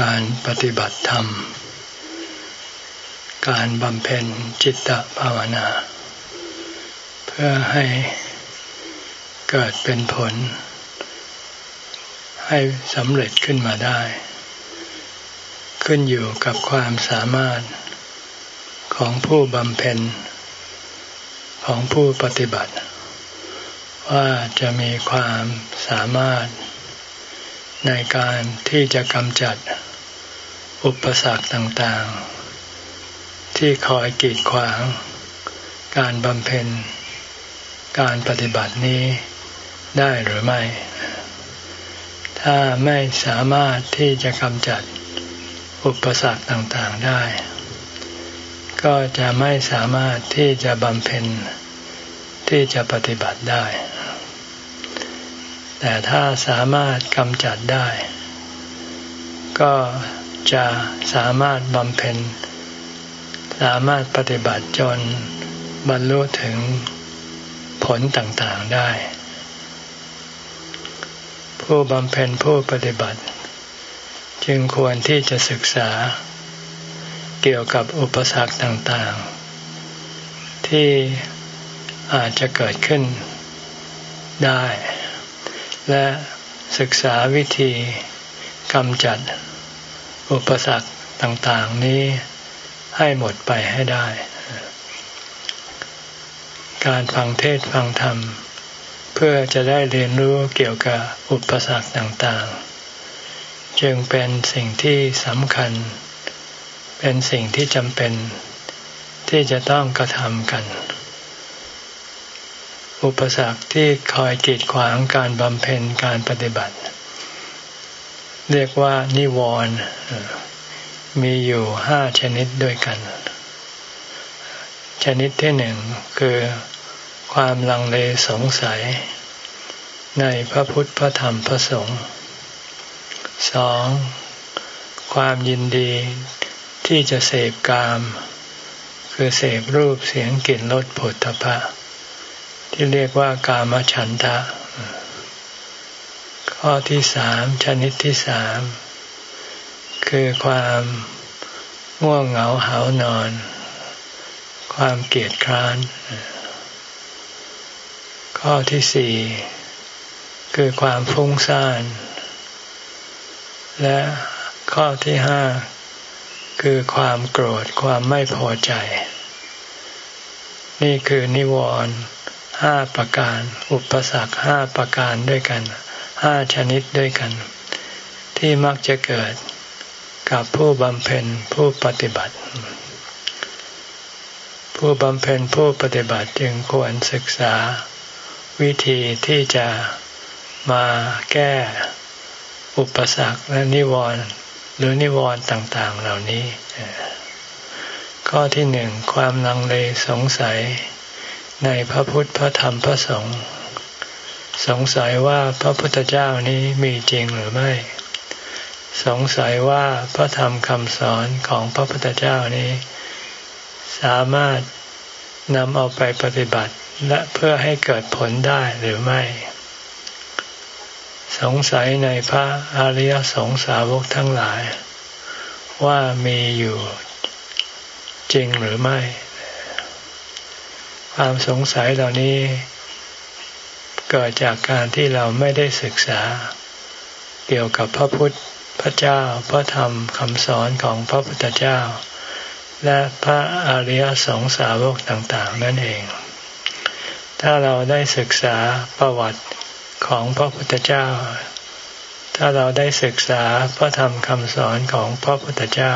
การปฏิบัติธรรม การบำเพ็ญจิตตภาวนา เพื่อให้เกิดเป็นผล ให้สำเร็จขึ้นมาได้ ขึ้นอยู่กับความสามารถของผู้บำเพ็ญ ของผู้ปฏิบัติ ว่าจะมีความสามารถในการที่จะกำจัด อุปสรรคต่างๆ ที่คอยกีดขวาง การบำเพ็ญ การปฏิบัตินี้ได้หรือไม่ ถ้าไม่สามารถที่จะกำจัดอุปสรรคต่างๆได้ ก็จะไม่สามารถที่จะบำเพ็ญที่จะปฏิบัติได้ แต่ถ้าสามารถกำจัดได้ ก็ จะสามารถบำเพ็ญ สามารถปฏิบัติจนบรรลุถึงผลต่างๆได้ ผู้บำเพ็ญผู้ปฏิบัติ จึงควรที่จะศึกษา เกี่ยวกับอุปสรรคต่างๆ ที่อาจจะเกิดขึ้นได้ และศึกษาวิธีกำจัด อุปสรรคต่างๆนี้ให้หมดไปให้ได้ การฟังเทศฟังธรรม เพื่อจะได้เรียนรู้เกี่ยวกับอุปสรรคต่างๆ จึงเป็นสิ่งที่สำคัญ เป็นสิ่งที่จำเป็นที่จะต้องกระทำกัน อุปสรรคที่คอยกีดขวางการบำเพ็ญการปฏิบัติ เรียกว่านิวรณ์มีอยู่ห้าชนิดด้วยกัน ชนิดที่หนึ่งคือความลังเลสงสัย ในพระพุทธพระธรรมพระสงฆ์สองความยินดีที่จะเสพกาม คือเสพรูปเสียงกลิ่นรสผลทพะ ที่เรียกว่ากามฉันทะ ข้อที่สามชนิดที่สามคือความง่วงเหงาหานอน ความเกียดคร้าน ข้อที่สี่คือความฟุ้งซ่าน และข้อที่ห้าคือความโกรธความไม่พอใจ นี่คือนิวรณ์ห้าประการ อุปสรรคห้าประการด้วยกัน ห้าชนิดด้วยกัน ที่มักจะเกิดกับผู้บำเพ็ญผู้ปฏิบัติ ผู้บำเพ็ญผู้ปฏิบัติจึงควรศึกษา วิธีที่จะมาแก้อุปสรรคและนิวรณ์หรือนิวรณ์ต่าง ๆ เหล่านี้ ข้อที่หนึ่งความลังเลสงสัยในพระพุทธพระธรรมพระสงฆ์ สงสัยว่าพระพุทธเจ้านี้มีจริงหรือไม่ สงสัยว่าพระธรรมคำสอนของพระพุทธเจ้านี้ สามารถนำเอาไปปฏิบัติและเพื่อให้เกิดผลได้หรือไม่ สงสัยในพระอริยสงสาวกทั้งหลาย ว่ามีอยู่จริงหรือไม่ ความสงสัยเหล่านี้ เกิดจากการที่เราไม่ได้ศึกษา เกี่ยวกับพระพุทธพระเจ้าพระธรรมคำสอนของพระพุทธเจ้า และพระอริยสงสาวกต่างๆ นั่นเอง ถ้าเราได้ศึกษาประวัติของพระพุทธเจ้า ถ้าเราได้ศึกษาพระธรรมคำสอนของพระพุทธเจ้า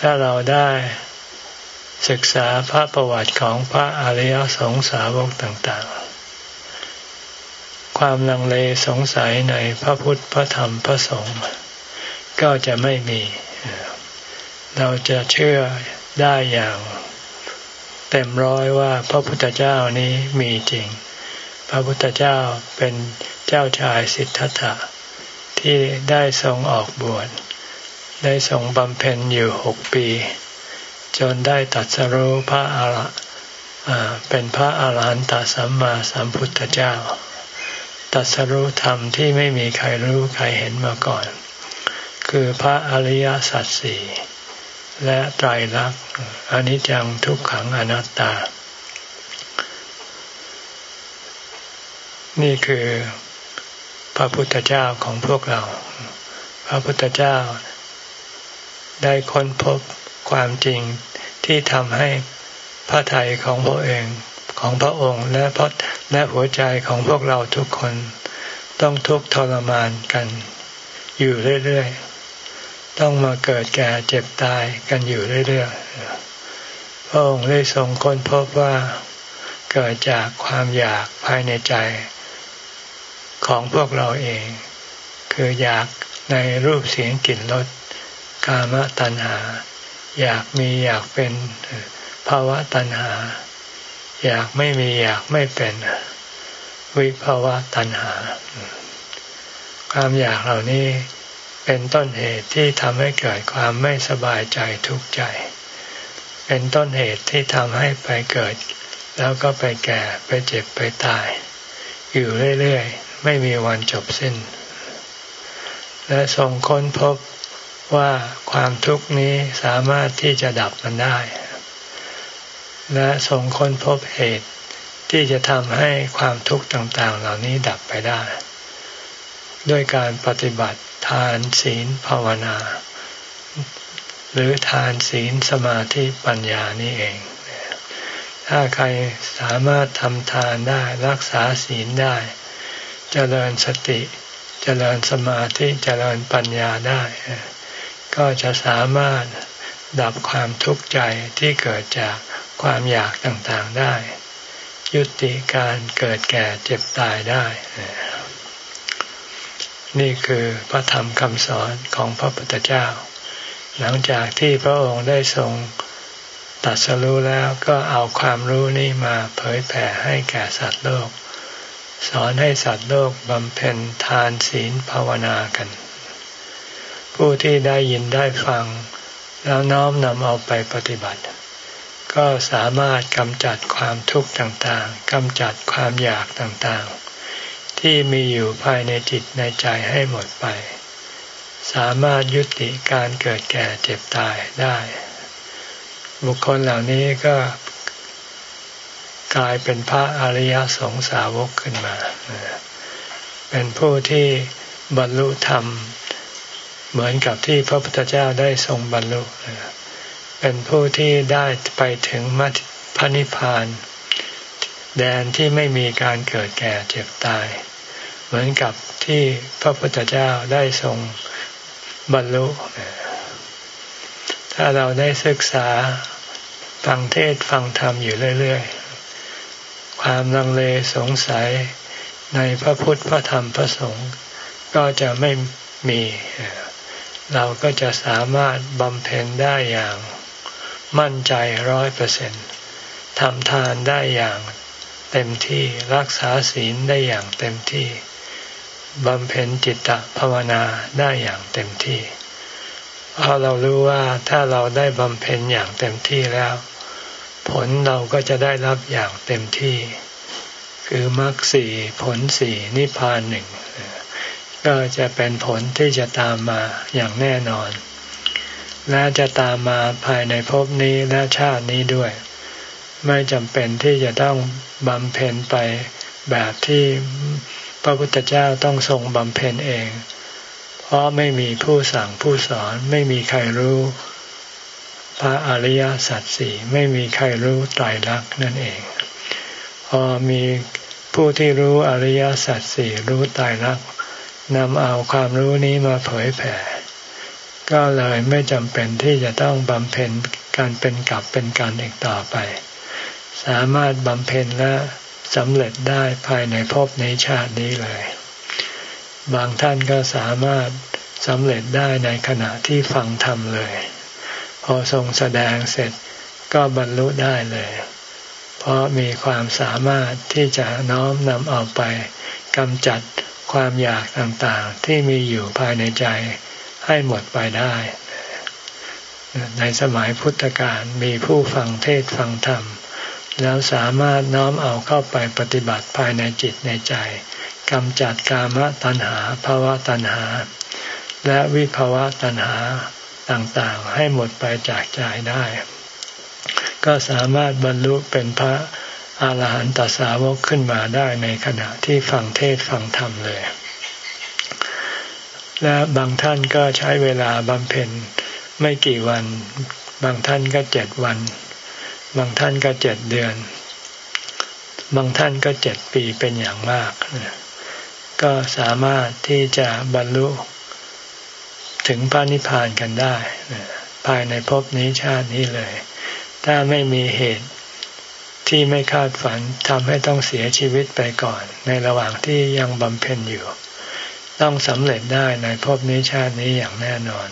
ถ้าเราได้ศึกษาพระประวัติของพระอริยสงสาวกต่างๆ ความลังเลสงสัยในพระพุทธพระธรรมพระสงฆ์ก็จะไม่มี เราจะเชื่อได้อย่าง เต็มร้อยว่าพระพุทธเจ้านี้มีจริง พระพุทธเจ้าเป็นเจ้าชายสิทธัตถะที่ได้ทรงออกบวช ได้ทรงบำเพ็ญอยู่หกปี จนได้ตัดสรู้พระอาระเป็นพระอาหารหันตสัมมาสัมพุทธเจ้า ตัดสรู้ธรรมที่ไม่มีใครรู้ใครเห็นมาก่อน คือพระอริยสัจสี่และไตรลักษณ์อนิจจังทุกขังอนัตตา นี่คือพระพุทธเจ้าของพวกเรา พระพุทธเจ้าได้ค้นพบความจริงที่ทำให้พระทัยของพระเอง ของพระองค์และพระและหัวใจของพวกเราทุกคนต้องทุกข์ทรมานกัน อยู่เรื่อยๆ ต้องมาเกิดแก่เจ็บตายกันอยู่เรื่อยๆ พระองค์ได้ทรงค้นพบว่าเกิดจากความอยากภายในใจ ของพวกเราเอง คืออยากในรูปเสียงกลิ่นรสกามตัณหา อยากมีอยากเป็นภาวะตัณหา อยากไม่มีอยากไม่เป็น วิภาวะตัณหา ความอยากเหล่านี้เป็นต้นเหตุที่ทำให้เกิดความไม่สบายใจทุกข์ใจ เป็นต้นเหตุที่ทำให้ไปเกิด แล้วก็ไปแก่ไปเจ็บไปตาย อยู่เรื่อยๆ ไม่มีวันจบสิ้น และทรงค้นพบว่าความทุกข์นี้สามารถที่จะดับมันได้ และทรงค้นพบเหตุที่จะทำให้ความทุกข์ต่างๆ เหล่านี้ดับไปได้ ด้วยการปฏิบัติทานศีลภาวนา หรือทานศีลสมาธิปัญญานี่เอง ถ้าใครสามารถทำทานได้รักษาศีลได้จเจริญสติจเจริญสมาธิจเจริญปัญญาได้ ก็จะสามารถดับความทุกข์ใจที่เกิดจาก ความอยากต่างๆได้ ยุติการเกิดแก่เจ็บตายได้ นี่คือพระธรรมคำสอนของพระพุทธเจ้า หลังจากที่พระองค์ได้ทรงตัดสรู้แล้วก็เอาความรู้นี้มาเผยแผ่ให้แก่สัตว์โลก สอนให้สัตว์โลกบำเพ็ญทานศีลภาวนากัน ผู้ที่ได้ยินได้ฟัง แล้วน้อมนำเอาไปปฏิบัติ ก็สามารถกำจัดความทุกข์ต่างๆกำจัดความอยากต่างๆ ที่มีอยู่ภายในจิตในใจให้หมดไป สามารถยุติการเกิดแก่เจ็บตายได้ บุคคลเหล่านี้ก็กลายเป็นพระอริยสงสาวกขึ้นมา เป็นผู้ที่บรรลุธรรม เหมือนกับที่พระพุทธเจ้าได้ทรงบรรลุเป็นผู้ที่ได้ไปถึงมัพระนิพพาน แดนที่ไม่มีการเกิดแก่เจ็บตาย เหมือนกับที่พระพุทธเจ้าได้ทรงบรรลุ ถ้าเราได้ศึกษาฟังเทศฟังธรรมอยู่เรื่อย ๆ ความลังเลสงสัยในพระพุทธพระธรรมพระสงฆ์ก็จะไม่มี เราก็จะสามารถบำเพ็ญได้อย่าง มั่นใจร้อยเปอร์เซ็นทำทานได้อย่างเต็มที่รักษาศีลได้อย่างเต็มที่บำเพ็ญจิตตภาวนาได้อย่างเต็มที่เพราะเรารู้ว่าถ้าเราได้บำเพ็ญอย่างเต็มที่แล้ว ผลเราก็จะได้รับอย่างเต็มที่ คือมรรคสี่ผลสี่นิพพานหนึ่งก็จะเป็นผลที่จะตามมาอย่างแน่นอน และจะตามมาภายในภพนี้และชาตินี้ด้วย ไม่จำเป็นที่จะต้องบำเพ็ญไปแบบที่พระพุทธเจ้าต้องทรงบำเพ็ญเอง เพราะไม่มีผู้สั่งผู้สอนไม่มีใครรู้ พระอริยสัจสี่ไม่มีใครรู้ไตรลักษณ์นั่นเอง พอมีผู้ที่รู้อริยสัจสี่รู้ไตรลักษณ์นำเอาความรู้นี้มาเผยแผ่ ก็เลยไม่จำเป็นที่จะต้องบำเพ็ญการเป็นกลับเป็นการอีกต่อไป สามารถบำเพ็ญและสำเร็จได้ภายในภพในชาตินี้เลย บางท่านก็สามารถสำเร็จได้ในขณะที่ฟังธรรมเลย พอทรงแสดงเสร็จก็บรรลุได้เลย เพราะมีความสามารถที่จะน้อมนำเอาไปกำจัดความอยากต่างๆที่มีอยู่ภายในใจ ให้หมดไปได้ ในสมัยพุทธกาลมีผู้ฟังเทศฟังธรรม แล้วสามารถน้อมเอาเข้าไปปฏิบัติภายในจิตในใจกำจัดกามตัณหาภาวะตัณหา และวิภาวะตัณหาต่างๆ ให้หมดไปจากใจได้ ก็สามารถบรรลุเป็นพระอาหารหันตสาวกขึ้นมาได้ในขณะที่ฟังเทศฟังธรรมเลย และบางท่านก็ใช้เวลาบำเพ็ญไม่กี่วัน บางท่านก็เจ็ดวัน บางท่านก็เจ็ดเดือน บางท่านก็เจ็ดปีเป็นอย่างมาก ก็สามารถที่จะบรรลุถึงพระนิพพานกันได้ ภายในภพนี้ชาตินี้เลย ถ้าไม่มีเหตุที่ไม่คาดฝันทำให้ต้องเสียชีวิตไปก่อน ในระหว่างที่ยังบำเพ็ญอยู่ ต้องสำเร็จได้ในภพนี้ชาตินี้อย่างแน่นอน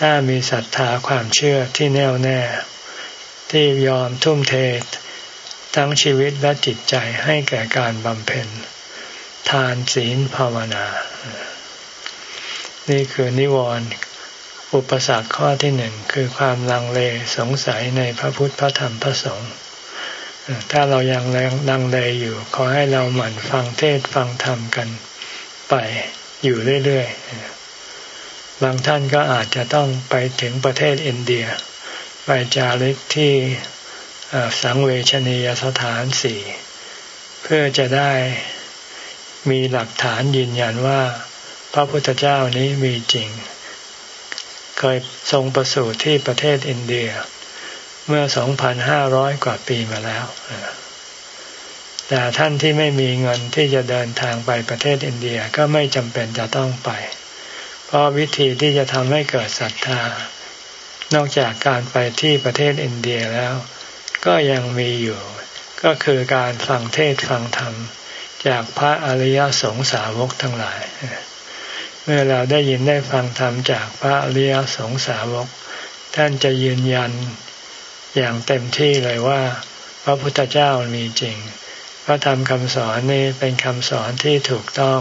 ถ้ามีศรัทธาความเชื่อที่แน่วแน่ ที่ยอมทุ่มเททั้งชีวิตและจิตใจให้แก่การบำเพ็ญ ทานศีลภาวนา นี่คือนิวรณ์อุปสรรคข้อที่หนึ่งคือความลังเลสงสัยในพระพุทธพระธรรมพระสงฆ์ถ้าเรายังลังเลอยู่ ขอให้เราหมั่นฟังเทศฟังธรรมกันไป อยู่เรื่อยๆ บางท่านก็อาจจะต้องไปถึงประเทศอินเดีย ไปจาริกที่สังเวชนียสถานสี่เพื่อจะได้มีหลักฐานยืนยันว่า พระพุทธเจ้านี้มีจริง เคยทรงประสูติที่ประเทศอินเดีย เมื่อ 2,500 กว่าปีมาแล้ว แต่ท่านที่ไม่มีเงินที่จะเดินทางไปประเทศอินเดียก็ไม่จำเป็นจะต้องไป เพราะวิธีที่จะทำให้เกิดศรัทธานอกจากการไปที่ประเทศอินเดียแล้ว ก็ยังมีอยู่ ก็คือการฟังเทศฟังธรรม จากพระอริยสงสาวกทั้งหลาย เมื่อเราได้ยินได้ฟังธรรมจากพระอริยสงสาวก ท่านจะยืนยันอย่างเต็มที่เลยว่า พระพุทธเจ้ามีจริง พระธรรมคำสอนนี้เป็นคำสอนที่ถูกต้อง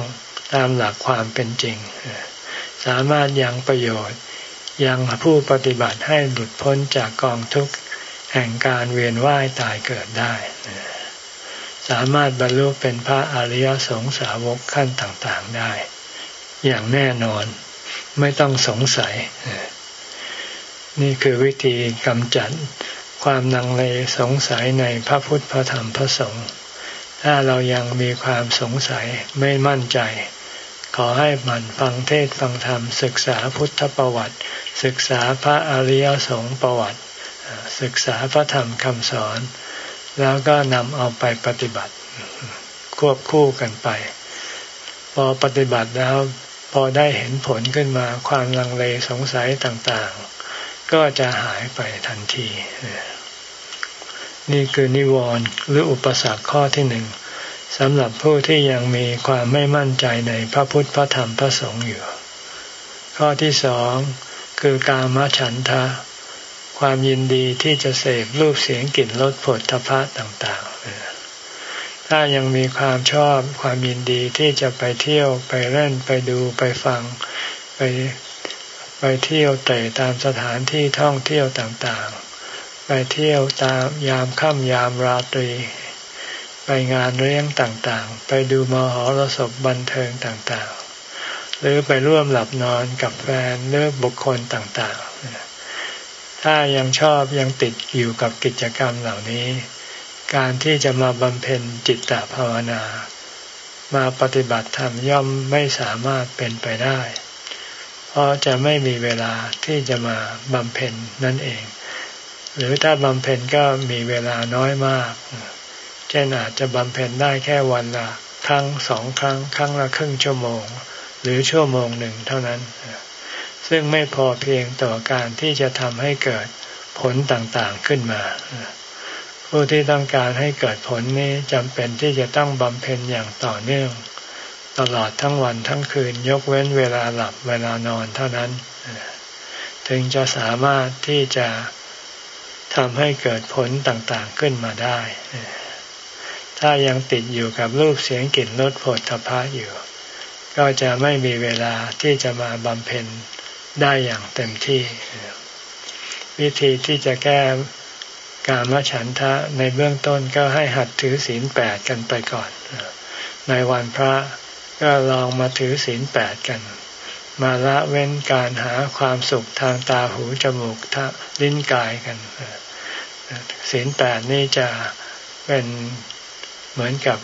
ตามหลักความเป็นจริง สามารถยังประโยชน์ยังผู้ปฏิบัติให้หลุดพ้นจากกองทุกข์แห่งการเวียนว่ายตายเกิดได้ สามารถบรรลุเป็นพระอริยสงสาวกขั้นต่างๆได้ อย่างแน่นอนไม่ต้องสงสัย นี่คือวิธีกำจัดความนังเลสงสัยในพระพุทธพระธรรมพระสงฆ์ ถ้าเรายังมีความสงสัยไม่มั่นใจ ขอให้มันฟังเทศฟังธรรม ศึกษาพุทธประวัติ ศึกษาพระอริยสงฆ์ประวัติ ศึกษาพระธรรมคำสอน แล้วก็นำเอาไปปฏิบัติ ควบคู่กันไป พอปฏิบัติแล้วพอได้เห็นผลขึ้นมาความลังเลสงสัยต่างๆ ก็จะหายไปทันที นี่คือนิวรณ์หรืออุปสรรคข้อที่หนึ่งสำหรับผู้ที่ยังมีความไม่มั่นใจในพระพุทธพระธรรมพระสงฆ์อยู่ ข้อที่สองคือกามฉันทะ ความยินดีที่จะเสพรูปเสียงกลิ่นรสผลทพะต่างๆ ถ้ายังมีความชอบความยินดีที่จะไปเที่ยวไปเล่นไปดูไปฟังไปไปเที่ยวเตะตามสถานที่ท่องเที่ยวต่างๆ ไปเที่ยวตามยามค่ำยามราตรี ไปงานเลี้ยงต่างๆ ไปดูมหรสพบันเทิงต่างๆ หรือไปร่วมหลับนอนกับแฟนหรือบุคคลต่างๆ ถ้ายังชอบยังติดอยู่กับกิจกรรมเหล่านี้ การที่จะมาบำเพ็ญจิตตภาวนา มาปฏิบัติธรรมย่อมไม่สามารถเป็นไปได้ เพราะจะไม่มีเวลาที่จะมาบำเพ็ญนั่นเอง หรือถ้าบำเพ็ญก็มีเวลาน้อยมาก เช่นอาจจะบำเพ็ญได้แค่วันละครั้งสองครั้ง ครั้งละครึ่งชั่วโมง หรือชั่วโมงหนึ่งเท่านั้น ซึ่งไม่พอเพียงต่อการที่จะทำให้เกิดผลต่างๆขึ้นมา ผู้ที่ต้องการให้เกิดผลนี้จำเป็นที่จะต้องบำเพ็ญอย่างต่อเนื่อง ตลอดทั้งวันทั้งคืนยกเว้นเวลาหลับเวลานอนเท่านั้น ถึงจะสามารถที่จะ ทำให้เกิดผลต่างๆขึ้นมาได้ ถ้ายังติดอยู่กับรูปเสียงกลิ่นรสผลทพะอยู่ ก็จะไม่มีเวลาที่จะมาบำเพ็ญได้อย่างเต็มที่ วิธีที่จะแก้การมฉันทะในเบื้องต้นก็ให้หัดถือศีลแปดกันไปก่อน ในวันพระก็ลองมาถือศีลแปดกัน มาละเว้นการหาความสุขทางตาหูจมูกทลิ้นกายกัน ศีลแปดนี่จะเป็นเหมือนกับ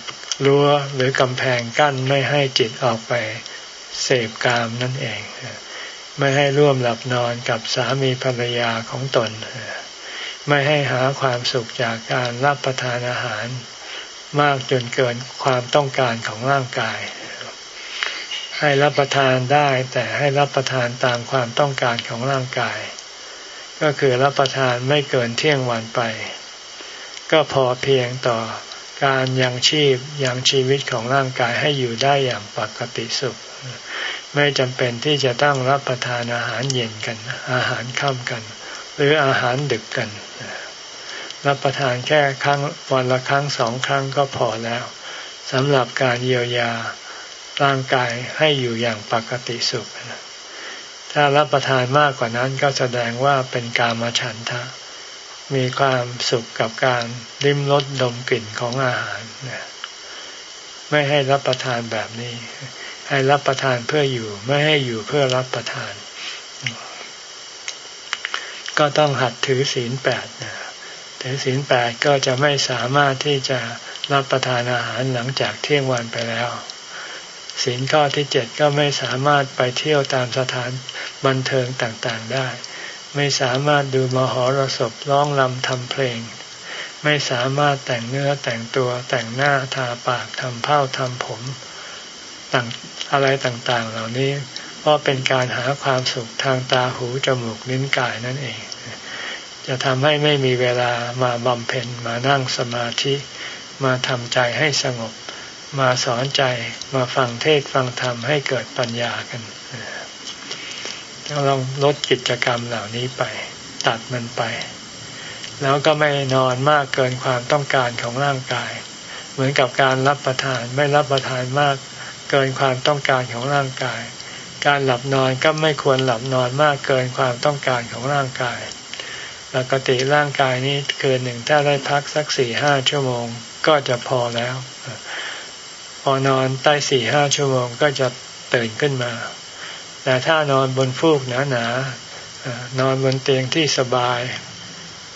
รั้วหรือกำแพงกั้นไม่ให้จิตออกไปเสพกามนั่นเอง ไม่ให้ร่วมหลับนอนกับสามีภรรยาของตน ไม่ให้หาความสุขจากการรับประทานอาหาร มากจนเกินความต้องการของร่างกาย ให้รับประทานได้แต่ให้รับประทานตามความต้องการของร่างกาย ก็คือรับประทานไม่เกินเที่ยงวันไป ก็พอเพียงต่อการยังชีพยังชีวิตของร่างกายให้อยู่ได้อย่างปกติสุข ไม่จำเป็นที่จะต้องรับประทานอาหารเย็นกัน อาหารค่ำกัน หรืออาหารดึกกัน รับประทานแค่ครั้งวันละครั้งสองครั้งก็พอแล้วสำหรับการเยียวยาร่างกายให้อยู่อย่างปกติสุข ถ้ารับประทานมากกว่านั้นก็แสดงว่าเป็นกามฉันทะ มีความสุขกับการลิ้มรสดมกลิ่นของอาหารไม่ให้รับประทานแบบนี้ ให้รับประทานเพื่ออยู่ไม่ให้อยู่เพื่อรับประทาน ก็ต้องหัดถือศีลแปดถือศีลแปดก็จะไม่สามารถที่จะรับประทานอาหารหลังจากเที่ยงวันไปแล้ว ศีลข้อที่เจ็ดก็ไม่สามารถไปเที่ยวตามสถานบันเทิงต่างๆได้ ไม่สามารถดูมหรสพร้องลำทำเพลง ไม่สามารถแต่งเนื้อแต่งตัวแต่งหน้าทาปากทำเผ้าทำผมต่างอะไรต่างๆ เหล่านี้เพราะเป็นการหาความสุขทางตาหูจมูกลิ้นกายนั่นเอง จะทำให้ไม่มีเวลามาบำเพ็ญมานั่งสมาธิมาทำใจให้สงบ มาสอนใจมาฟังเทศฟังธรรมให้เกิดปัญญากันลองลดกิจกรรมเหล่านี้ไป ตัดมันไป แล้วก็ไม่นอนมากเกินความต้องการของร่างกาย เหมือนกับการรับประทานไม่รับประทานมากเกินความต้องการของร่างกาย การหลับนอนก็ไม่ควรหลับนอนมากเกินความต้องการของร่างกาย ปกติร่างกายนี้เกินหนึ่งถ้าได้พักสักสี่ห้าชั่วโมงก็จะพอแล้ว พอนอนใต้สี่ห้าชั่วโมงก็จะตื่นขึ้นมา แต่ถ้านอนบนฟูกหนาๆนนอนบนเตียงที่สบาย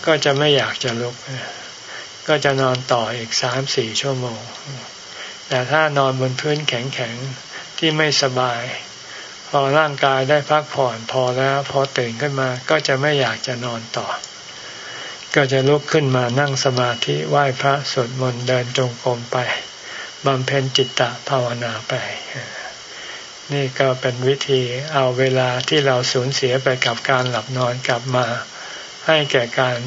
ก็จะไม่อยากจะลุก ก็จะนอนต่ออีกสามสี่ชั่วโมง แต่ถ้านอนบนพื้นแข็งๆที่ไม่สบาย พอร่างกายได้พักผ่อนพอแล้วพอตื่นขึ้นมาก็จะไม่อยากจะนอนต่อ ก็จะลุกขึ้นมานั่งสมาธิไหว้พระสวดมนต์เดินจงกรมไป บำเพ็ญจิตตภาวนาไป นี่ก็เป็นวิธีเอาเวลาที่เราสูญเสียไปกับการหลับนอนกลับมา ให้แก่การ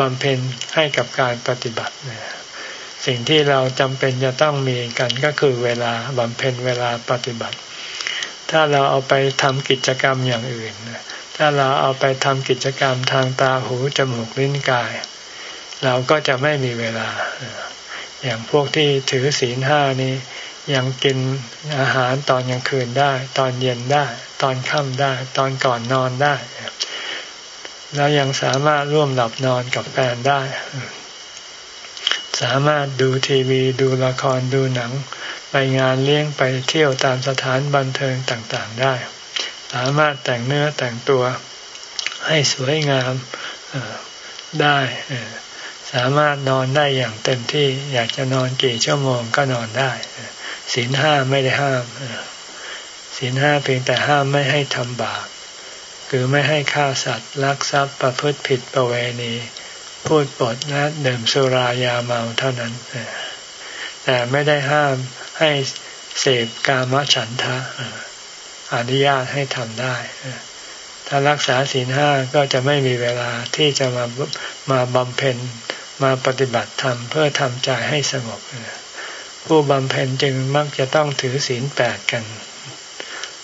บำเพ็ญให้กับการปฏิบัติสิ่งที่เราจำเป็นจะต้องมีกันก็คือเวลาบำเพ็ญเวลาปฏิบัติ ถ้าเราเอาไปทำกิจกรรมอย่างอื่น ถ้าเราเอาไปทำกิจกรรมทางตาหูจมูกลิ้นกาย เราก็จะไม่มีเวลา อย่างพวกที่ถือศีลห้านี้ยังกินอาหารตอนกลางคืนได้ ตอนเย็นได้ ตอนค่ำได้ ตอนก่อนนอนได้ แล้วยังสามารถร่วมหลับนอนกับแฟนได้ สามารถดูทีวีดูละครดูหนัง ไปงานเลี้ยงไปเที่ยวตามสถานบันเทิงต่างๆได้ สามารถแต่งเนื้อแต่งตัวให้สวยงามได้ สามารถนอนได้อย่างเต็มที่ อยากจะนอนกี่ชั่วโมงก็นอนได้ศีลห้าไม่ได้ห้ามศีลห้าเพียงแต่ห้ามไม่ให้ทำบาปคือไม่ให้ฆ่าสัตว์ลักทรัพย์ประพฤติผิดประเวณี พูดปดและดื่มสุรายาเมาเท่านั้นแต่ไม่ได้ห้ามให้เสพกามฉันทะอนุญาตให้ทำได้ถ้ารักษาศีลห้าก็จะไม่มีเวลาที่จะมามาบำเพ็ญ มาปฏิบัติธรรมเพื่อทำใจให้สงบ ผู้บำเพ็ญจึงมักจะต้องถือศีลแปดกัน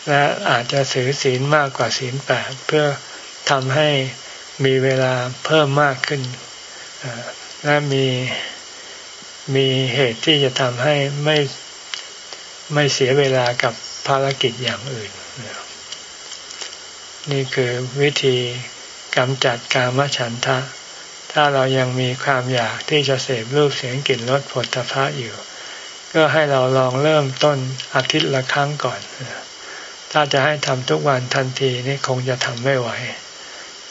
และอาจจะถือศีลมากกว่าศีลแปดเพื่อทำให้มีเวลาเพิ่มมากขึ้น และมีมีเหตุที่จะทำให้ไม่ไม่เสียเวลากับภารกิจอย่างอื่น นี่คือวิธีกำจัดกามฉันทะ ถ้าเรายังมีความอยากที่จะเสพรูปเสียงกลิ่นรสผลตภะอยู่ ก็ให้เราลองเริ่มต้นอาทิตย์ละครั้งก่อน ถ้าจะให้ทำทุกวันทันทีนี่คงจะทำไม่ไหว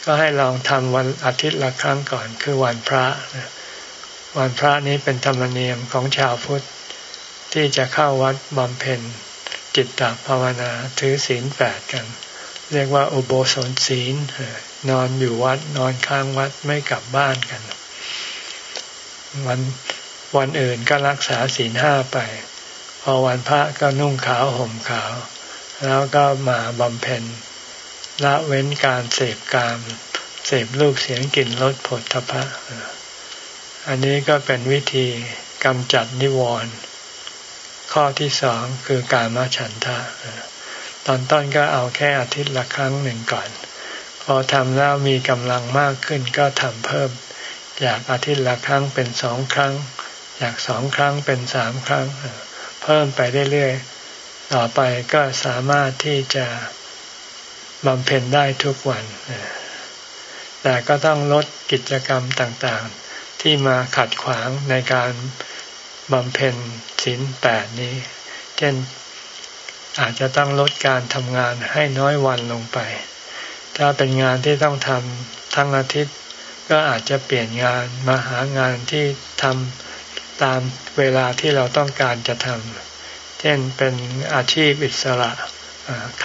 ก็ให้ลองทำวันอาทิตย์ละครั้งก่อน คือวันพระ วันพระนี้เป็นธรรมเนียมของชาวพุทธที่จะเข้าวัดบำเพ็ญจิตตภาวนาถือศีลแปดกัน เรียกว่าอุโบสถศีล นอนอยู่วัดนอนค้างวัดไม่กลับบ้านกัน วันวันอื่นก็รักษาศีลห้าไป พอวันพระก็นุ่งขาวห่มขาว แล้วก็มาบำเพ็ญละเว้นการเสพกามเสพลูกเสียงกลิ่นรสผลทพะ อันนี้ก็เป็นวิธีกำจัดนิวรณ์ข้อที่สองคือการมาฉันทะ ตอนต้นก็เอาแค่อาทิตย์ละครั้งหนึ่งก่อน อทำแล้วมีกำลังมากขึ้นก็ทำเพิ่มจากอาทิตย์ละครั้งเป็นสองครั้งจากสองครั้งเป็นสามครั้ง เพิ่มไปเรื่อยๆต่อไปก็สามารถที่จะบำเพ็ญได้ทุกวัน แต่ก็ต้องลดกิจกรรมต่างๆ ที่มาขัดขวางในการบำเพ็ญศีลแปดนี้ เช่นอาจจะต้องลดการทำงานให้น้อยวันลงไป ถ้าเป็นงานที่ต้องทำทั้งอาทิตย์ ก็อาจจะเปลี่ยนงานมาหางานที่ทำตามเวลาที่เราต้องการจะทำเช่นเป็นอาชีพอิสระ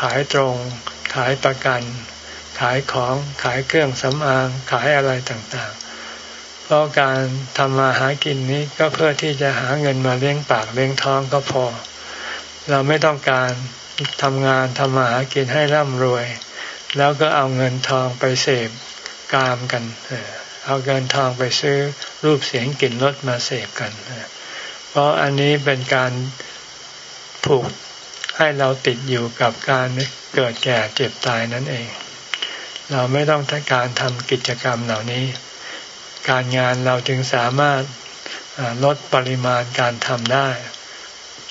ขายตรง ขายประกัน ขายของขายเครื่องสำอางขายอะไรต่างๆ เพราะการทำมาหากินนี้ก็เพื่อที่จะหาเงินมาเลี้ยงปากเลี้ยงท้องก็พอ เราไม่ต้องการทำงานทำมาหากินให้ร่ำรวย แล้วก็เอาเงินทองไปเสพกามกันเอาเงินทองไปซื้อรูปเสียงกลิ่นรสมาเสพกันเพราะอันนี้เป็นการผูกให้เราติดอยู่กับการเกิดแก่เจ็บตายนั่นเอง เราไม่ต้องการทำกิจกรรมเหล่านี้ การงานเราจึงสามารถลดปริมาณการทำได้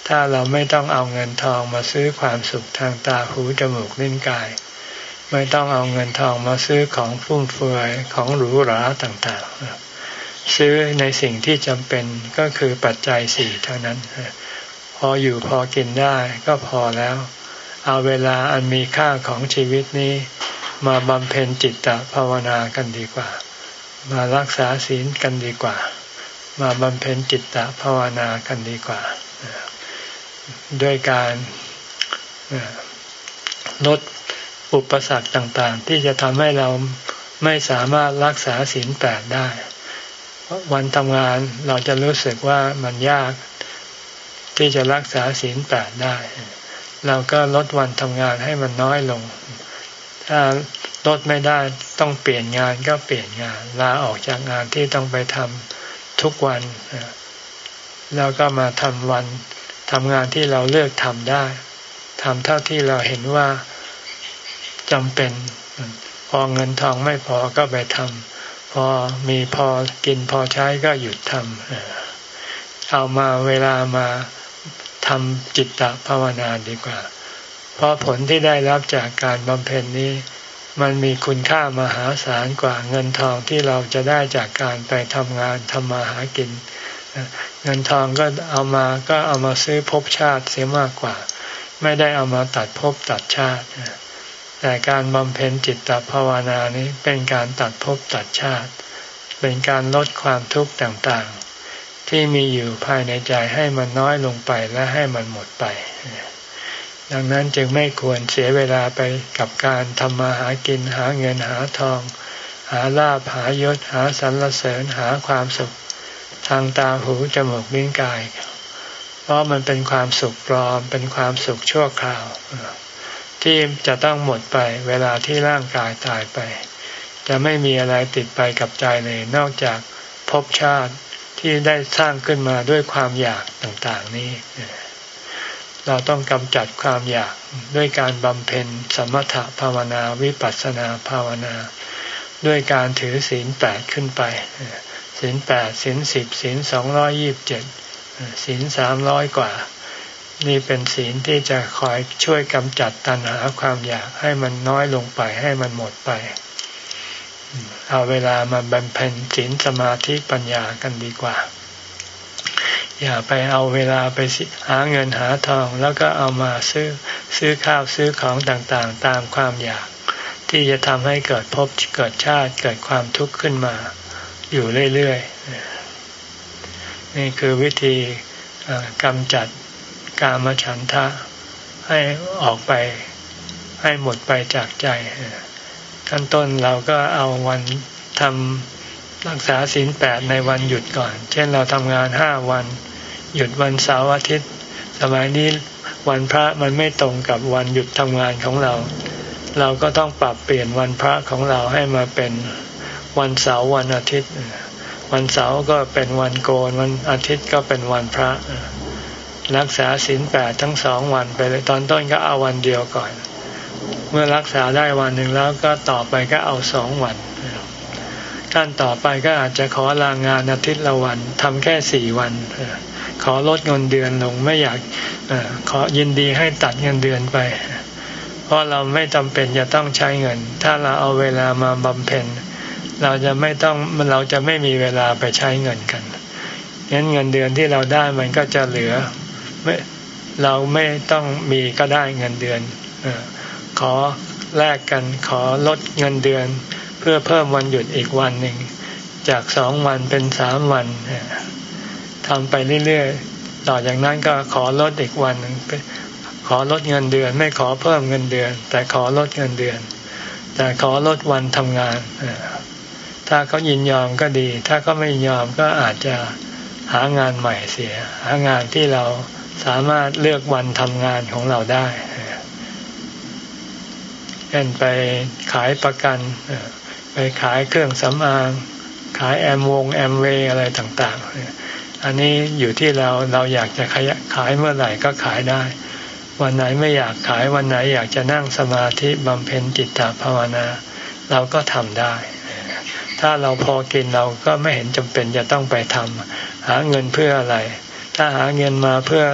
ถ้าเราไม่ต้องเอาเงินทองมาซื้อความสุขทางตาหูจมูกลิ้นกาย ไม่ต้องเอาเงินทองมาซื้อของฟุ่มเฟือยของหรูหราต่างๆ ซื้อในสิ่งที่จำเป็นก็คือปัจจัยสี่เท่านั้น พออยู่พอกินได้ก็พอแล้ว เอาเวลาอันมีค่าของชีวิตนี้มาบำเพ็ญจิตตภาวนากันดีกว่า มารักษาศีลกันดีกว่า มาบำเพ็ญจิตตภาวนากันดีกว่า ด้วยการลด อุปสรรคต่างๆ ที่จะทำให้เราไม่สามารถรักษาศีลแปดได้ วันทำงานเราจะรู้สึกว่ามันยากที่จะรักษาศีลแปดได้ เราก็ลดวันทำงานให้มันน้อยลง ถ้าลดไม่ได้ต้องเปลี่ยนงานก็เปลี่ยนงาน ลาออกจากงานที่ต้องไปทำทุกวัน แล้วก็มาทำวันทำงานที่เราเลือกทำได้ทำเท่าที่เราเห็นว่า จำเป็น พอเงินทองไม่พอก็ไปทำพอมีพอกินพอใช้ก็หยุดทำเอามาเวลามาทำจิตตภาวนาดีกว่า เพราะผลที่ได้รับจากการบำเพ็ญนี้ มันมีคุณค่ามหาศาลกว่าเงินทองที่เราจะได้จากการไปทำงานทำมาหากิน เงินทองก็เอามาก็เอามาซื้อภพชาติเสียมากกว่า ไม่ได้เอามาตัดภพตัดชาติ แต่การบำเพ็ญจิตตภาวนานี้เป็นการตัดภพตัดชาติ เป็นการลดความทุกข์ต่างๆ ที่มีอยู่ภายในใจให้มันน้อยลงไปและให้มันหมดไป ดังนั้นจึงไม่ควรเสียเวลาไปกับการทำมาหากินหาเงินหาทอง หาลาภหายศหาสรรเสริญหาความสุข ทางตาหูจมูกลิ้นกาย เพราะมันเป็นความสุขปลอมเป็นความสุขชั่วคราว ที่จะต้องหมดไปเวลาที่ร่างกายตายไป จะไม่มีอะไรติดไปกับใจเลยนอกจากภพชาติที่ได้สร้างขึ้นมาด้วยความอยากต่างๆนี้ เราต้องกำจัดความอยากด้วยการบำเพ็ญสมถภาวนาวิปัสสนาภาวนา ด้วยการถือศีลแปดขึ้นไปศีลแปดศีลสิบศีลสองร้อยยิบเจ็ดศีลสามร้อยกว่า นี่เป็นศีลที่จะคอยช่วยกำจัดตัณหาความอยากให้มันน้อยลงไปให้มันหมดไป เอาเวลามาบำเพ็ญศีลสมาธิปัญญากันดีกว่า อย่าไปเอาเวลาไปหาเงินหาทอง แล้วก็เอามาซื้อซื้อข้าวซื้อของต่างๆ ตามความอยาก ที่จะทำให้เกิดภพเกิดชาติเกิดความทุกข์ขึ้นมา อยู่เรื่อยๆนี่คือวิธีกำจัด กามฉันทะให้ออกไปให้หมดไปจากใจขั้นต้นเราก็เอาวันทำรักษาศีลแปดในวันหยุดก่อน เช่นเราทำงานห้าวัน หยุดวันเสาร์อาทิตย์ สมัยนี้วันพระมันไม่ตรงกับวันหยุดทำงานของเรา เราก็ต้องปรับเปลี่ยนวันพระของเราให้มาเป็นวันเสาร์วันอาทิตย์ วันเสาร์ก็เป็นวันโกนวันอาทิตย์ก็เป็นวันพระ รักษาศีลแปดทั้งสองวันไปเลยตอนต้นก็เอาวันเดียวก่อน เมื่อรักษาได้วันหนึ่งแล้วก็ต่อไปก็เอาสองวันขั้นต่อไปก็อาจจะขอลางงานอาทิตย์ละวันทำแค่สี่วันขอลดเงินเดือนลงไม่อยากขอยินดีให้ตัดเงินเดือนไป เพราะเราไม่จำเป็นจะต้องใช้เงิน ถ้าเราเอาเวลามาบำเพ็ญเราจะไม่ต้องเราจะไม่มีเวลาไปใช้เงินกันงั้นเงินเดือนที่เราได้มันก็จะเหลือ ไม่เราไม่ต้องมีก็ได้เงินเดือนขอแลกกันขอลดเงินเดือน เพื่อเพิ่มวันหยุดอีกวันหนึ่ง จากสองวันเป็นสามวันทำไปเรื่อยๆต่อจากนั้นก็ขอลดอีกวันหนึ่งขอลดเงินเดือน ไม่ขอเพิ่มเงินเดือน แต่ขอลดเงินเดือน แต่ขอลดวันทำงานถ้าเขายินยอมก็ดี ถ้าเขาไม่ยอมก็อาจจะหางานใหม่เสีย หางานที่เรา สามารถเลือกวันทำงานของเราได้เช่นไปขายประกัน ไปขายเครื่องสำอาง ขายแอมวงแอมเวอะไรต่างๆ อันนี้อยู่ที่เราเราอยากจะขายขายเมื่อไหร่ก็ขายได้ วันไหนไม่อยากขายวันไหนอยากจะนั่งสมาธิบำเพ็ญจิตตภาวนา เราก็ทำได้ถ้าเราพอกินเราก็ไม่เห็นจำเป็นจะต้องไปทำหาเงินเพื่ออะไร ถ้าหาเงินมาเพื่อ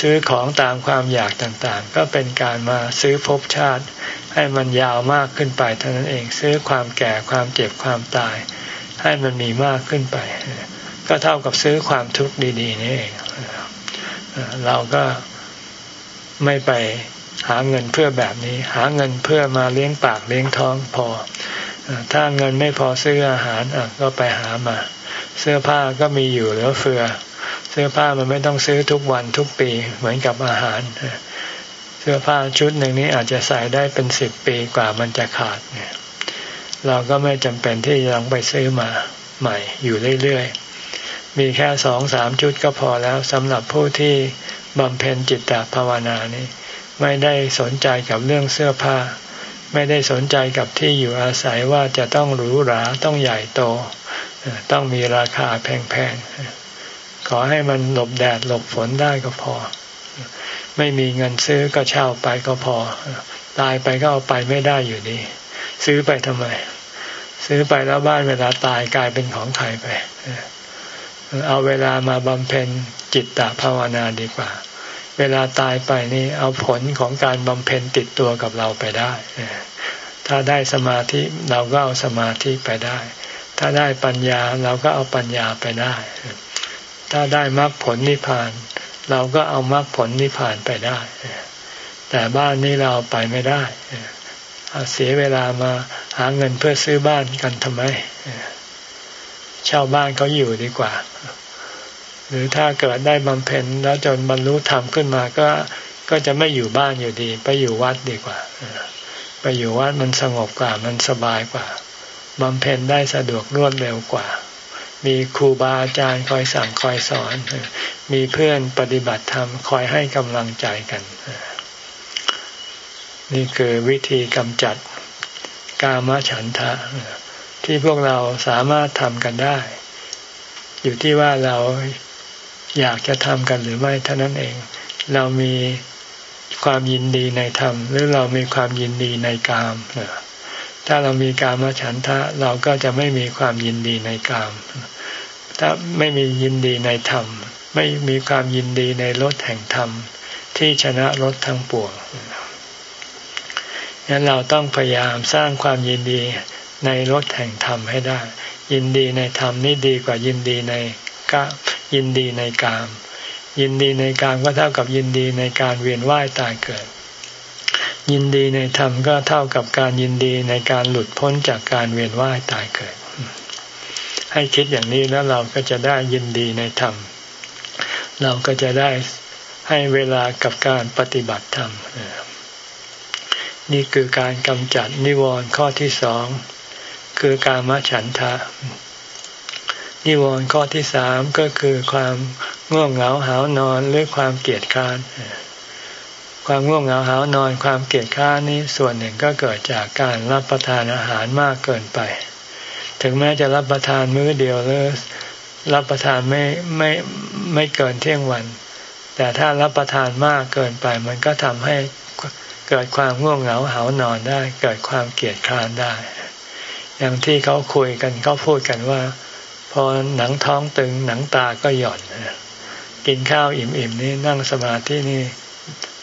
ซื้อของตามความอยากต่างๆ ก็เป็นการมาซื้อภพชาติ ให้มันยาวมากขึ้นไปเท่านั้นเองซื้อความแก่ความเจ็บความตาย ให้มันมีมากขึ้นไป ก็เท่ากับซื้อความทุกข์ดีๆนี่เองเราก็ไม่ไปหาเงินเพื่อแบบนี้ หาเงินเพื่อมาเลี้ยงปากเลี้ยงท้องพอ ถ้าเงินไม่พอซื้ออาหารก็ไปหามา เสื้อผ้าก็มีอยู่เหลือเฟือ เสื้อผ้ามันไม่ต้องซื้อทุกวันทุกปีเหมือนกับอาหาร เสื้อผ้าชุดหนึ่งนี้อาจจะใส่ได้เป็นสิบปีกว่ามันจะขาดเนี่ยเราก็ไม่จำเป็นที่จะต้องไปซื้อมาใหม่อยู่เรื่อยๆ มีแค่สองสามชุดก็พอแล้วสำหรับผู้ที่บำเพ็ญจิตตภาวนานี้ ไม่ได้สนใจกับเรื่องเสื้อผ้า ไม่ได้สนใจกับที่อยู่อาศัยว่าจะต้องหรูหราต้องใหญ่โต ต้องมีราคาแพงๆ ขอให้มันหลบแดดหลบฝนได้ก็พอ ไม่มีเงินซื้อก็เช่าไปก็พอ ตายไปก็เอาไปไม่ได้อยู่ดี ซื้อไปทำไม ซื้อไปแล้วบ้านเวลาตายกลายเป็นของใครไป เอาเวลามาบำเพ็ญจิตตภาวนาดีกว่า เวลาตายไปนี่เอาผลของการบำเพ็ญติดตัวกับเราไปได้ ถ้าได้สมาธิเราก็เอาสมาธิไปได้ ถ้าได้ปัญญาเราก็เอาปัญญาไปได้ ถ้าได้มรรคผลนิพพาน เราก็เอามรรคผลนิพพานไปได้ แต่บ้านนี้เราไปไม่ได้เสียเวลามาหาเงินเพื่อซื้อบ้านกันทำไมเช่าบ้านเขาอยู่ดีกว่า หรือถ้าเกิดได้บำเพ็ญแล้วจนบรรลุธรรมขึ้นมาก็ก็จะไม่อยู่บ้านอยู่ดี ไปอยู่วัดดีกว่าไปอยู่วัดมันสงบกว่ามันสบายกว่าบำเพ็ญได้สะดวกรวดเร็วกว่า มีครูบาอาจารย์คอยสั่งคอยสอน มีเพื่อนปฏิบัติธรรมคอยให้กำลังใจกัน นี่คือวิธีกำจัดกามฉันทะ ที่พวกเราสามารถทำกันได้ อยู่ที่ว่าเราอยากจะทำกันหรือไม่เท่านั้นเอง เรามีความยินดีในธรรม หรือเรามีความยินดีในกามเถ้าเรามีกามฉันทะเราก็จะไม่มีความยินดีในกาม ถ้าไม่มียินดีในธรรม ไม่มีความยินดีในรถแห่งธรรม ที่ชนะรถทั้งปวงงั้นเราต้องพยายามสร้างความยินดีในรถแห่งธรรมให้ได้ ยินดีในธรรมนี่ดีกว่ายินดีในกายินดีในกาม ยินดีในกามก็เท่ากับยินดีในการเวียนว่ายตายเกิด ยินดีในธรรมก็เท่ากับการยินดีในการหลุดพ้นจากการเวียนว่ายตายเกิด ให้คิดอย่างนี้แล้วเราก็จะได้ยินดีในธรรม เราก็จะได้ให้เวลากับการปฏิบัติธรรม นี่คือการกำจัดนิวรณ์ข้อที่สองคือการมฉันทะ นิวรณ์ข้อที่สามก็คือความง่วงเหงาหานอนหรือความเกียดค้าน ความง่วงเหงาหานอนความเกลียดค้านี้ส่วนหนึ่งก็เกิดจากการรับประทานอาหารมากเกินไป ถึงแม้จะรับประทานมื้อเดียวหรือรับประทานไม่ไม่ไม่เกินเที่ยงวัน แต่ถ้ารับประทานมากเกินไป มันก็ทำให้เกิดความง่วงเหงาหานอนได้ เกิดความเกลียดคร้านได้ อย่างที่เขาคุยกันเขาพูดกันว่า พอหนังท้องตึงหนังตาก็หย่อนกินข้าวอิ่มๆนี่นั่งสมาธินี่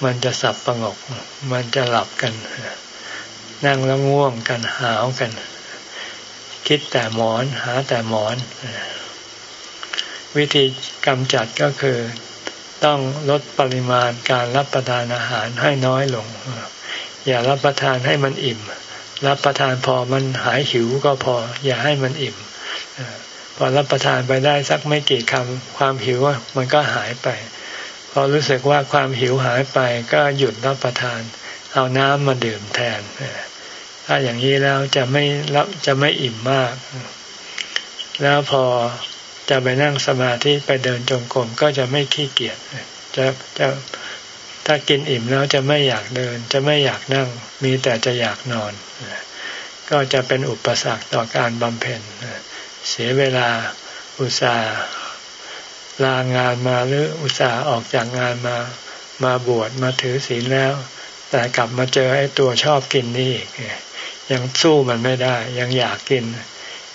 มันจะสับประงก มันจะหลับกัน นั่งแล้วง่วงกันหาวกัน คิดแต่หมอนหาแต่หมอน วิธีกำจัดก็คือต้องลดปริมาณการรับประทานอาหารให้น้อยลง อย่ารับประทานให้มันอิ่ม รับประทานพอมันหายหิวก็พอ อย่าให้มันอิ่มพอรับประทานไปได้สักไม่กี่คำความหิวมันก็หายไป พอรู้สึกว่าความหิวหายไปก็หยุดรับประทาน เอาน้ำมาดื่มแทน ถ้าอย่างนี้แล้วจะไม่รับจะไม่อิ่มมาก แล้วพอจะไปนั่งสมาธิไปเดินจงกรมก็จะไม่ขี้เกียจจะจะถ้ากินอิ่มแล้วจะไม่อยากเดิน จะไม่อยากนั่ง มีแต่จะอยากนอน ก็จะเป็นอุปสรรคต่อการบำเพ็ญเสียเวลาอุตสาห์ ลางานมาหรืออุตส่าห์ออกจากงานมามาบวชมาถือศีลแล้ว แต่กลับมาเจอไอ้ตัวชอบกินนี่ยังสู้มันไม่ได้ ยังอยากกิน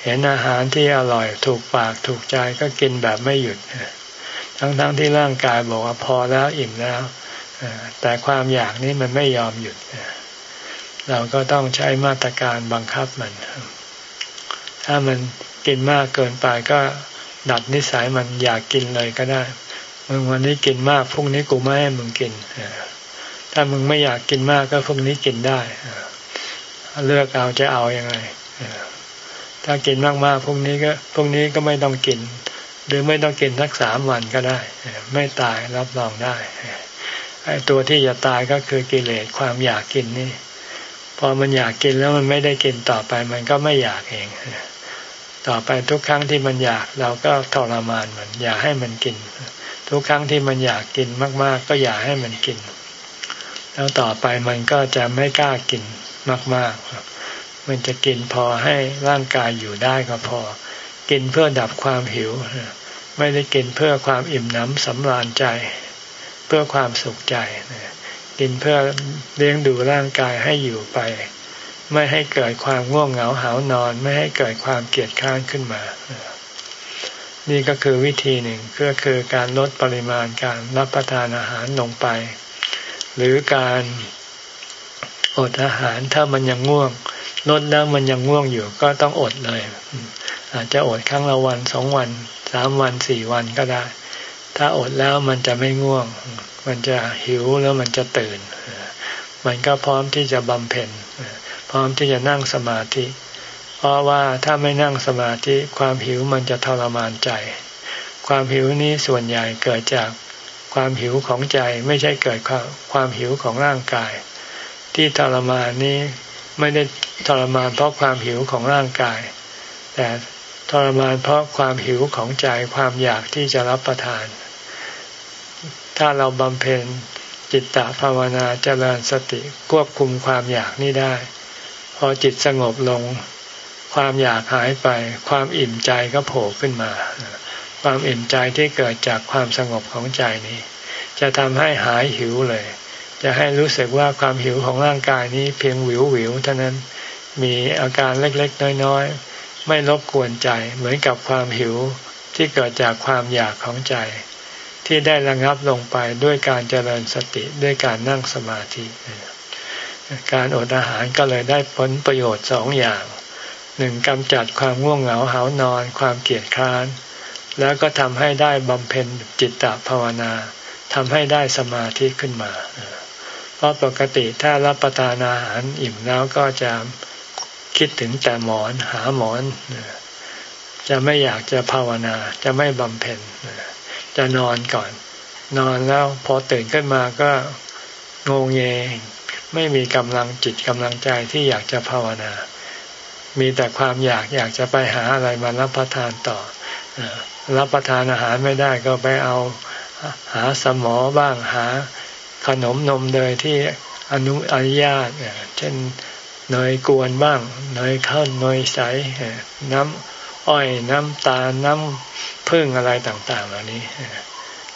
เห็นอาหารที่อร่อยถูกปากถูกใจก็กินแบบไม่หยุดทั้งๆทที่ร่างกายบอกว่าพอแล้วอิ่มแล้วแต่ความอยากนี้มันไม่ยอมหยุดเราก็ต้องใช้มาตรการบังคับมัน ถ้ามันกินมากเกินไปก็ ดัดนิสัยมันอยากกินเลยก็ได้มึงวันนี้กินมากพรุ่งนี้กูไม่ให้มึงกินถ้ามึงไม่อยากกินมากก็พรุ่งนี้กินได้เลือกเอาจะเอาอยัางไงถ้ากินมากๆพวกนี้ก็พวกนี้ก็ไม่ต้องกิน หรือไม่ต้องกินสักสามวันก็ได้ ไม่ตายรับรองได้ไอ้ตัวที่จะตายก็คือกิเลสความอยากกินนี่ พอมันอยากกินแล้วมันไม่ได้กินต่อไป มันก็ไม่อยากเอง ต่อไปทุกครั้งที่มันอยากเราก็ทรมานมัน อย่าให้มันกิน ทุกครั้งที่มันอยากกินมาก ๆ ก็อย่าให้มันกิน แล้วต่อไปมันก็จะไม่กล้ากินมาก ๆ มันจะกินพอให้ร่างกายอยู่ได้ก็พอ กินเพื่อดับความหิว ไม่ได้กินเพื่อความอิ่มหนำสำราญใจ เพื่อความสุขใจ กินเพื่อเลี้ยงดูร่างกายให้อยู่ไป ไม่ให้เกิดความง่วงเหงาหานอน ไม่ให้เกิดความเกียดค้านขึ้นมา นี่ก็คือวิธีหนึ่งก็คือการลดปริมาณการรับประทานอาหารลงไป หรือการอดอาหารถ้ามันยังง่วง ลดแล้วมันยังง่วงอยู่ก็ต้องอดเลย อาจจะอดครั้งละวันสองวันสามวันสี่วันก็ได้ ถ้าอดแล้วมันจะไม่ง่วง มันจะหิวแล้วมันจะตื่น มันก็พร้อมที่จะบำเพ็ญ พร้อมที่จะนั่งสมาธิ เพราะว่าถ้าไม่นั่งสมาธิความหิวมันจะทรมานใจ ความหิวนี้ส่วนใหญ่เกิดจากความหิวของใจไม่ใช่เกิดความหิวของร่างกาย ที่ทรมานนี้ไม่ได้ทรมานเพราะความหิวของร่างกาย แต่ทรมานเพราะความหิวของใจความอยากที่จะรับประทาน ถ้าเราบำเพ็ญจิตตภาวนาเจริญสติควบคุมความอยากนี้ได้ พอจิตสงบลง ความอยากหายไป ความอิ่มใจก็โผล่ขึ้นมา ความอิ่มใจที่เกิดจากความสงบของใจนี้ จะทำให้หายหิวเลย จะให้รู้สึกว่าความหิวของร่างกายนี้เพียงหวิวหวิวเท่านั้นมีอาการเล็กๆ น้อยๆ ไม่รบกวนใจเหมือนกับความหิวที่เกิดจากความอยากของใจ ที่ได้ระงับลงไปด้วยการเจริญสติด้วยการนั่งสมาธิ การอดอาหารก็เลยได้ผลประโยชน์สองอย่างหนึ่งกำจัดความง่วงเหงาหานอน ความเกียจคร้าน แล้วก็ทำให้ได้บำเพ็ญจิตตภาวนาทำให้ได้สมาธิขึ้นมา เพราะปกติถ้ารับประทานอาหารอิ่มแล้วก็จะคิดถึงแต่หมอนหาหมอน จะไม่อยากจะภาวนาจะไม่บำเพ็ญจะนอนก่อน นอนแล้วพอตื่นขึ้นมาก็งงเง ไม่มีกำลังจิตกำลังใจที่อยากจะภาวนา มีแต่ความอยากอยากจะไปหาอะไรมารับประทานต่อ รับประทานอาหารไม่ได้ก็ไปเอาหาสมอบ้างหาขนมนมเนยที่อนุอนุญาตเช่นเนยกวนบ้างเนยข้าวเนยใสน้ำอ้อยน้ำตาลน้ำพึ่งอะไรต่าง ๆ เหล่านี้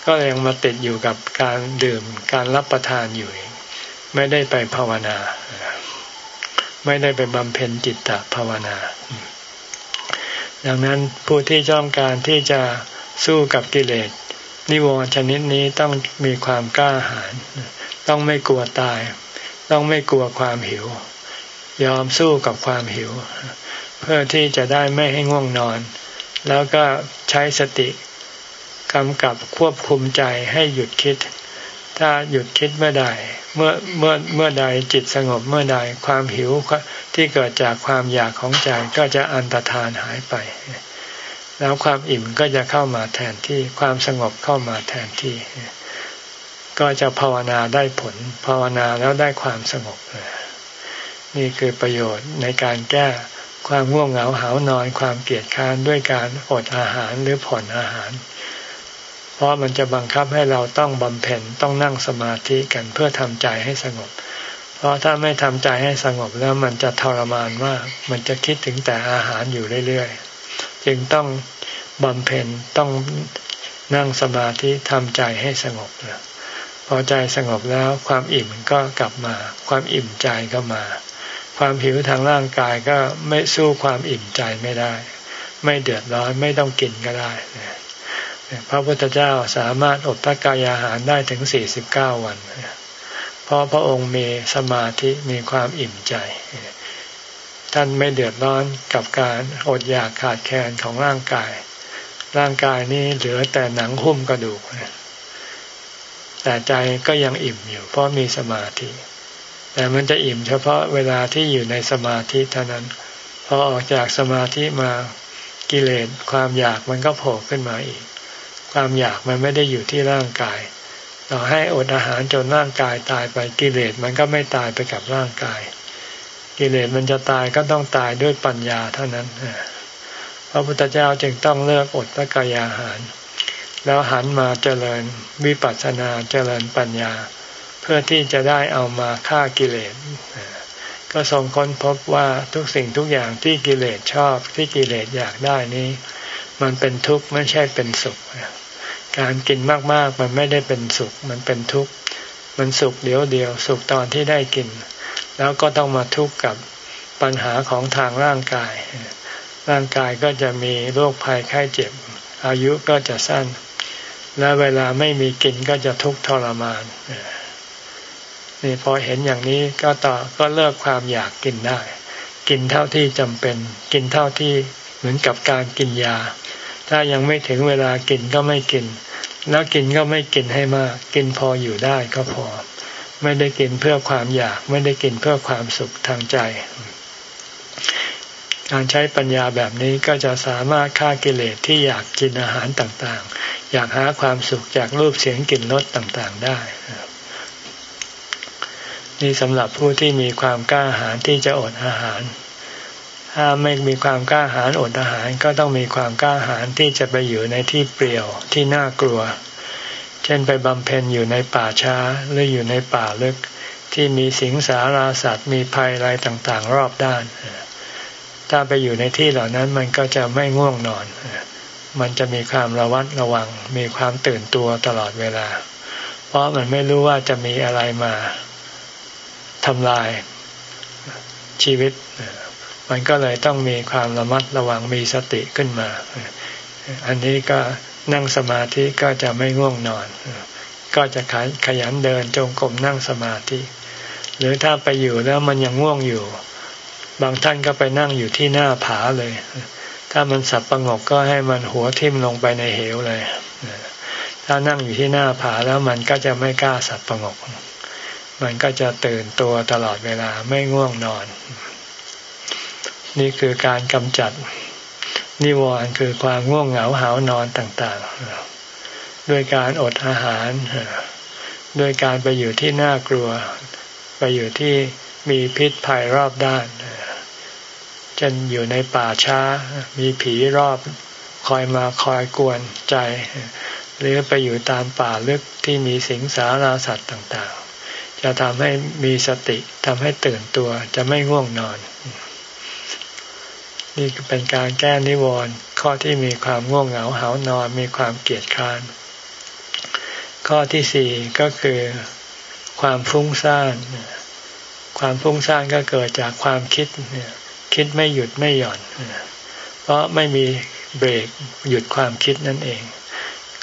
ก็ยังมาติดอยู่กับการดื่มการรับประทานอยู่ ไม่ได้ไปภาวนา ไม่ได้ไปบำเพ็ญจิตตภาวนา ดังนั้นผู้ที่จ้องการที่จะสู้กับกิเลสนิวรณ์ชนิดนี้ต้องมีความกล้าหาญต้องไม่กลัวตาย ต้องไม่กลัวความหิว ยอมสู้กับความหิว เพื่อที่จะได้ไม่ให้ง่วงนอน แล้วก็ใช้สติกำกับควบคุมใจให้หยุดคิด ถ้าหยุดคิดเมื่อใด เมื่อเมื่อเมื่อใดจิตสงบเมื่อใดความหิวที่เกิดจากความอยากของใจก็จะอันตรธานหายไป แล้วความอิ่มก็จะเข้ามาแทนที่ความสงบเข้ามาแทนที่ ก็จะภาวนาได้ผล ภาวนาแล้วได้ความสงบนี่คือประโยชน์ในการแก้ความง่วงเหงาหานอนความเกียดค้านด้วยการอดอาหารหรือผ่อนอาหาร เพราะมันจะบังคับให้เราต้องบำเพ็ญต้องนั่งสมาธิกันเพื่อทำใจให้สงบ เพราะถ้าไม่ทำใจให้สงบแล้วมันจะทรมานมาก มันจะคิดถึงแต่อาหารอยู่เรื่อยๆ จึงต้องบำเพ็ญต้องนั่งสมาธิทำใจให้สงบพอใจสงบแล้วความอิ่มก็กลับมา ความอิ่มใจก็มา ความหิวทางร่างกายก็ไม่สู้ความอิ่มใจไม่ได้ ไม่เดือดร้อนไม่ต้องกินก็ได้ พระพุทธเจ้าสามารถอดพระกายอาหารได้ถึงสี่สิบเก้าวัน เพราะพระองค์มีสมาธิมีความอิ่มใจ ท่านไม่เดือดร้อนกับการอดอยากขาดแคลนของร่างกาย ร่างกายนี้เหลือแต่หนังหุ้มกระดูก แต่ใจก็ยังอิ่มอยู่ เพราะมีสมาธิ แต่มันจะอิ่มเฉพาะเวลาที่อยู่ในสมาธิเท่านั้น พอออกจากสมาธิมากิเลสความอยากมันก็โผล่ขึ้นมาอีก ความอยากมันไม่ได้อยู่ที่ร่างกาย ต่อให้อดอาหารจนร่างกายตายไปกิเลสมันก็ไม่ตายไปกับร่างกาย กิเลสมันจะตายก็ต้องตายด้วยปัญญาเท่านั้นพระพุทธเจ้าจึงต้องเลิกอดพระกายอาหาร แล้วหันมาเจริญวิปัสสนาเจริญปัญญา เพื่อที่จะได้เอามาฆ่ากิเลสก็ทรงค้นพบว่าทุกสิ่งทุกอย่างที่กิเลสชอบที่กิเลสอยากได้นี้ มันเป็นทุกข์ไม่ใช่เป็นสุข การกินมากๆ มันไม่ได้เป็นสุข มันเป็นทุกข์ มันสุขเดียวเดียว สุขตอนที่ได้กิน แล้วก็ต้องมาทุกข์กับปัญหาของทางร่างกาย ร่างกายก็จะมีโรคภัยไข้เจ็บ อายุก็จะสั้น และเวลาไม่มีกินก็จะทุกข์ทรมานนี่พอเห็นอย่างนี้ก็ต่อก็เลิกความอยากกินได้ กินเท่าที่จำเป็น กินเท่าที่เหมือนกับการกินยา ถ้ายังไม่ถึงเวลากินก็ไม่กิน แล้วกินก็ไม่กินให้มาก กินพออยู่ได้ก็พอ ไม่ได้กินเพื่อความอยาก ไม่ได้กินเพื่อความสุขทางใจ การใช้ปัญญาแบบนี้ก็จะสามารถฆ่ากิเลสที่อยากกินอาหารต่างๆ อยากหาความสุขจากรูปเสียงกลิ่นรสต่างๆ ได้นี่สำหรับผู้ที่มีความกล้าหาญที่จะอดอาหาร ถ้าไม่มีความกล้าหาญอดอาหารก็ต้องมีความกล้าหาญที่จะไปอยู่ในที่เปลี่ยวที่น่ากลัว เช่นไปบำเพ็ญอยู่ในป่าช้าหรืออยู่ในป่าลึกที่มีสิงสาราสัตว์มีภัยอะไรต่างๆ รอบด้าน ถ้าไปอยู่ในที่เหล่านั้นมันก็จะไม่ง่วงนอน มันจะมีความระวัดระวัง มีความตื่นตัวตลอดเวลา เพราะมันไม่รู้ว่าจะมีอะไรมาทำลายชีวิต มันก็เลยต้องมีความระมัดระวังมีสติขึ้นมา อันนี้ก็นั่งสมาธิก็จะไม่ง่วงนอน ก็จะขขยันเดินจงกรมนั่งสมาธิ หรือถ้าไปอยู่แล้วมันยังง่วงอยู่ บางท่านก็ไปนั่งอยู่ที่หน้าผาเลย ถ้ามันสับประงกก็ให้มันหัวทิ่มลงไปในเหวเลย ถ้านั่งอยู่ที่หน้าผาแล้วมันก็จะไม่กล้าสับประงก มันก็จะตื่นตัวตลอดเวลาไม่ง่วงนอน นี่คือการกำจัดนิวรณ์คือความง่วงเหงาหานอนต่างๆ ด้วยการอดอาหาร ด้วยการไปอยู่ที่น่ากลัว ไปอยู่ที่มีพิษภัยรอบด้านเช่นอยู่ในป่าช้า มีผีรอบคอยมาคอยกวนใจ หรือไปอยู่ตามป่าลึกที่มีสิงสาราสัตว์ต่างๆ จะทำให้มีสติทำให้ตื่นตัวจะไม่ง่วงนอน นี่เป็นการแก้นิวรณ์ข้อที่มีความง่วงเหงาหานอนมีความเกียดคร้าน ข้อที่สี่ก็คือความฟุ้งซ่านความฟุ้งซ่านก็เกิดจากความคิดคิดไม่หยุดไม่หย่อน เพราะไม่มีเบรกหยุดความคิดนั่นเอง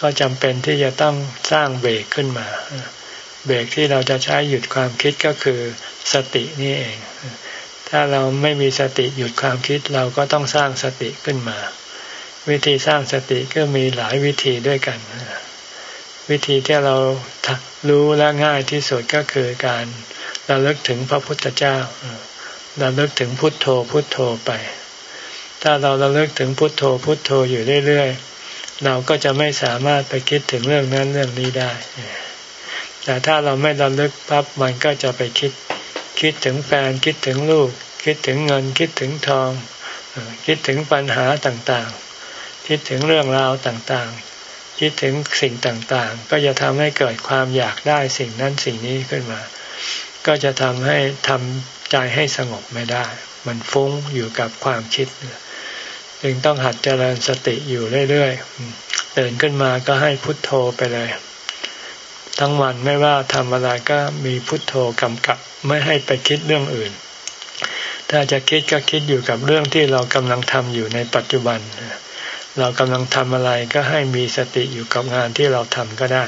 ก็จำเป็นที่จะต้องสร้างเบรกขึ้นมา เบรกที่เราจะใช้หยุดความคิดก็คือสตินี่เอง ถ้าเราไม่มีสติหยุดความคิดเราก็ต้องสร้างสติขึ้นมา วิธีสร้างสติก็มีหลายวิธีด้วยกัน วิธีที่เรารู้และง่ายที่สุดก็คือการระลึกถึงพระพุทธเจ้าราเลิกถึงพุทโธพุทโธไป ถ้าเราราเลิกถึงพุทโธพุทโธอยู่เรื่อยๆ เราก็จะไม่สามารถไปคิดถึงเรื่องนั้นเรื่องนี้ได้ แต่ถ้าเราไม่ราเลิกปั๊บมันก็จะไปคิด คิดถึงแฟนคิดถึงลูก คิดถึงเงินคิดถึงทอง คิดถึงปัญหาต่างๆ คิดถึงเรื่องราวต่างๆ คิดถึงสิ่งต่างๆ ก็จะทำให้เกิดความอยากได้สิ่งนั้นสิ่งนี้ขึ้นมา ก็จะทำให้ทำใจให้สงบไม่ได้ มันฟุ้งอยู่กับความคิดจึงต้องหัดเจริญสติอยู่เรื่อยๆตื่นขึ้นมาก็ให้พุทโธไปเลย ทั้งวันไม่ว่าทำอะไรก็มีพุทโธกำกับไม่ให้ไปคิดเรื่องอื่น ถ้าจะคิดก็คิดอยู่กับเรื่องที่เรากำลังทำอยู่ในปัจจุบัน เรากำลังทำอะไรก็ให้มีสติอยู่กับงานที่เราทำก็ได้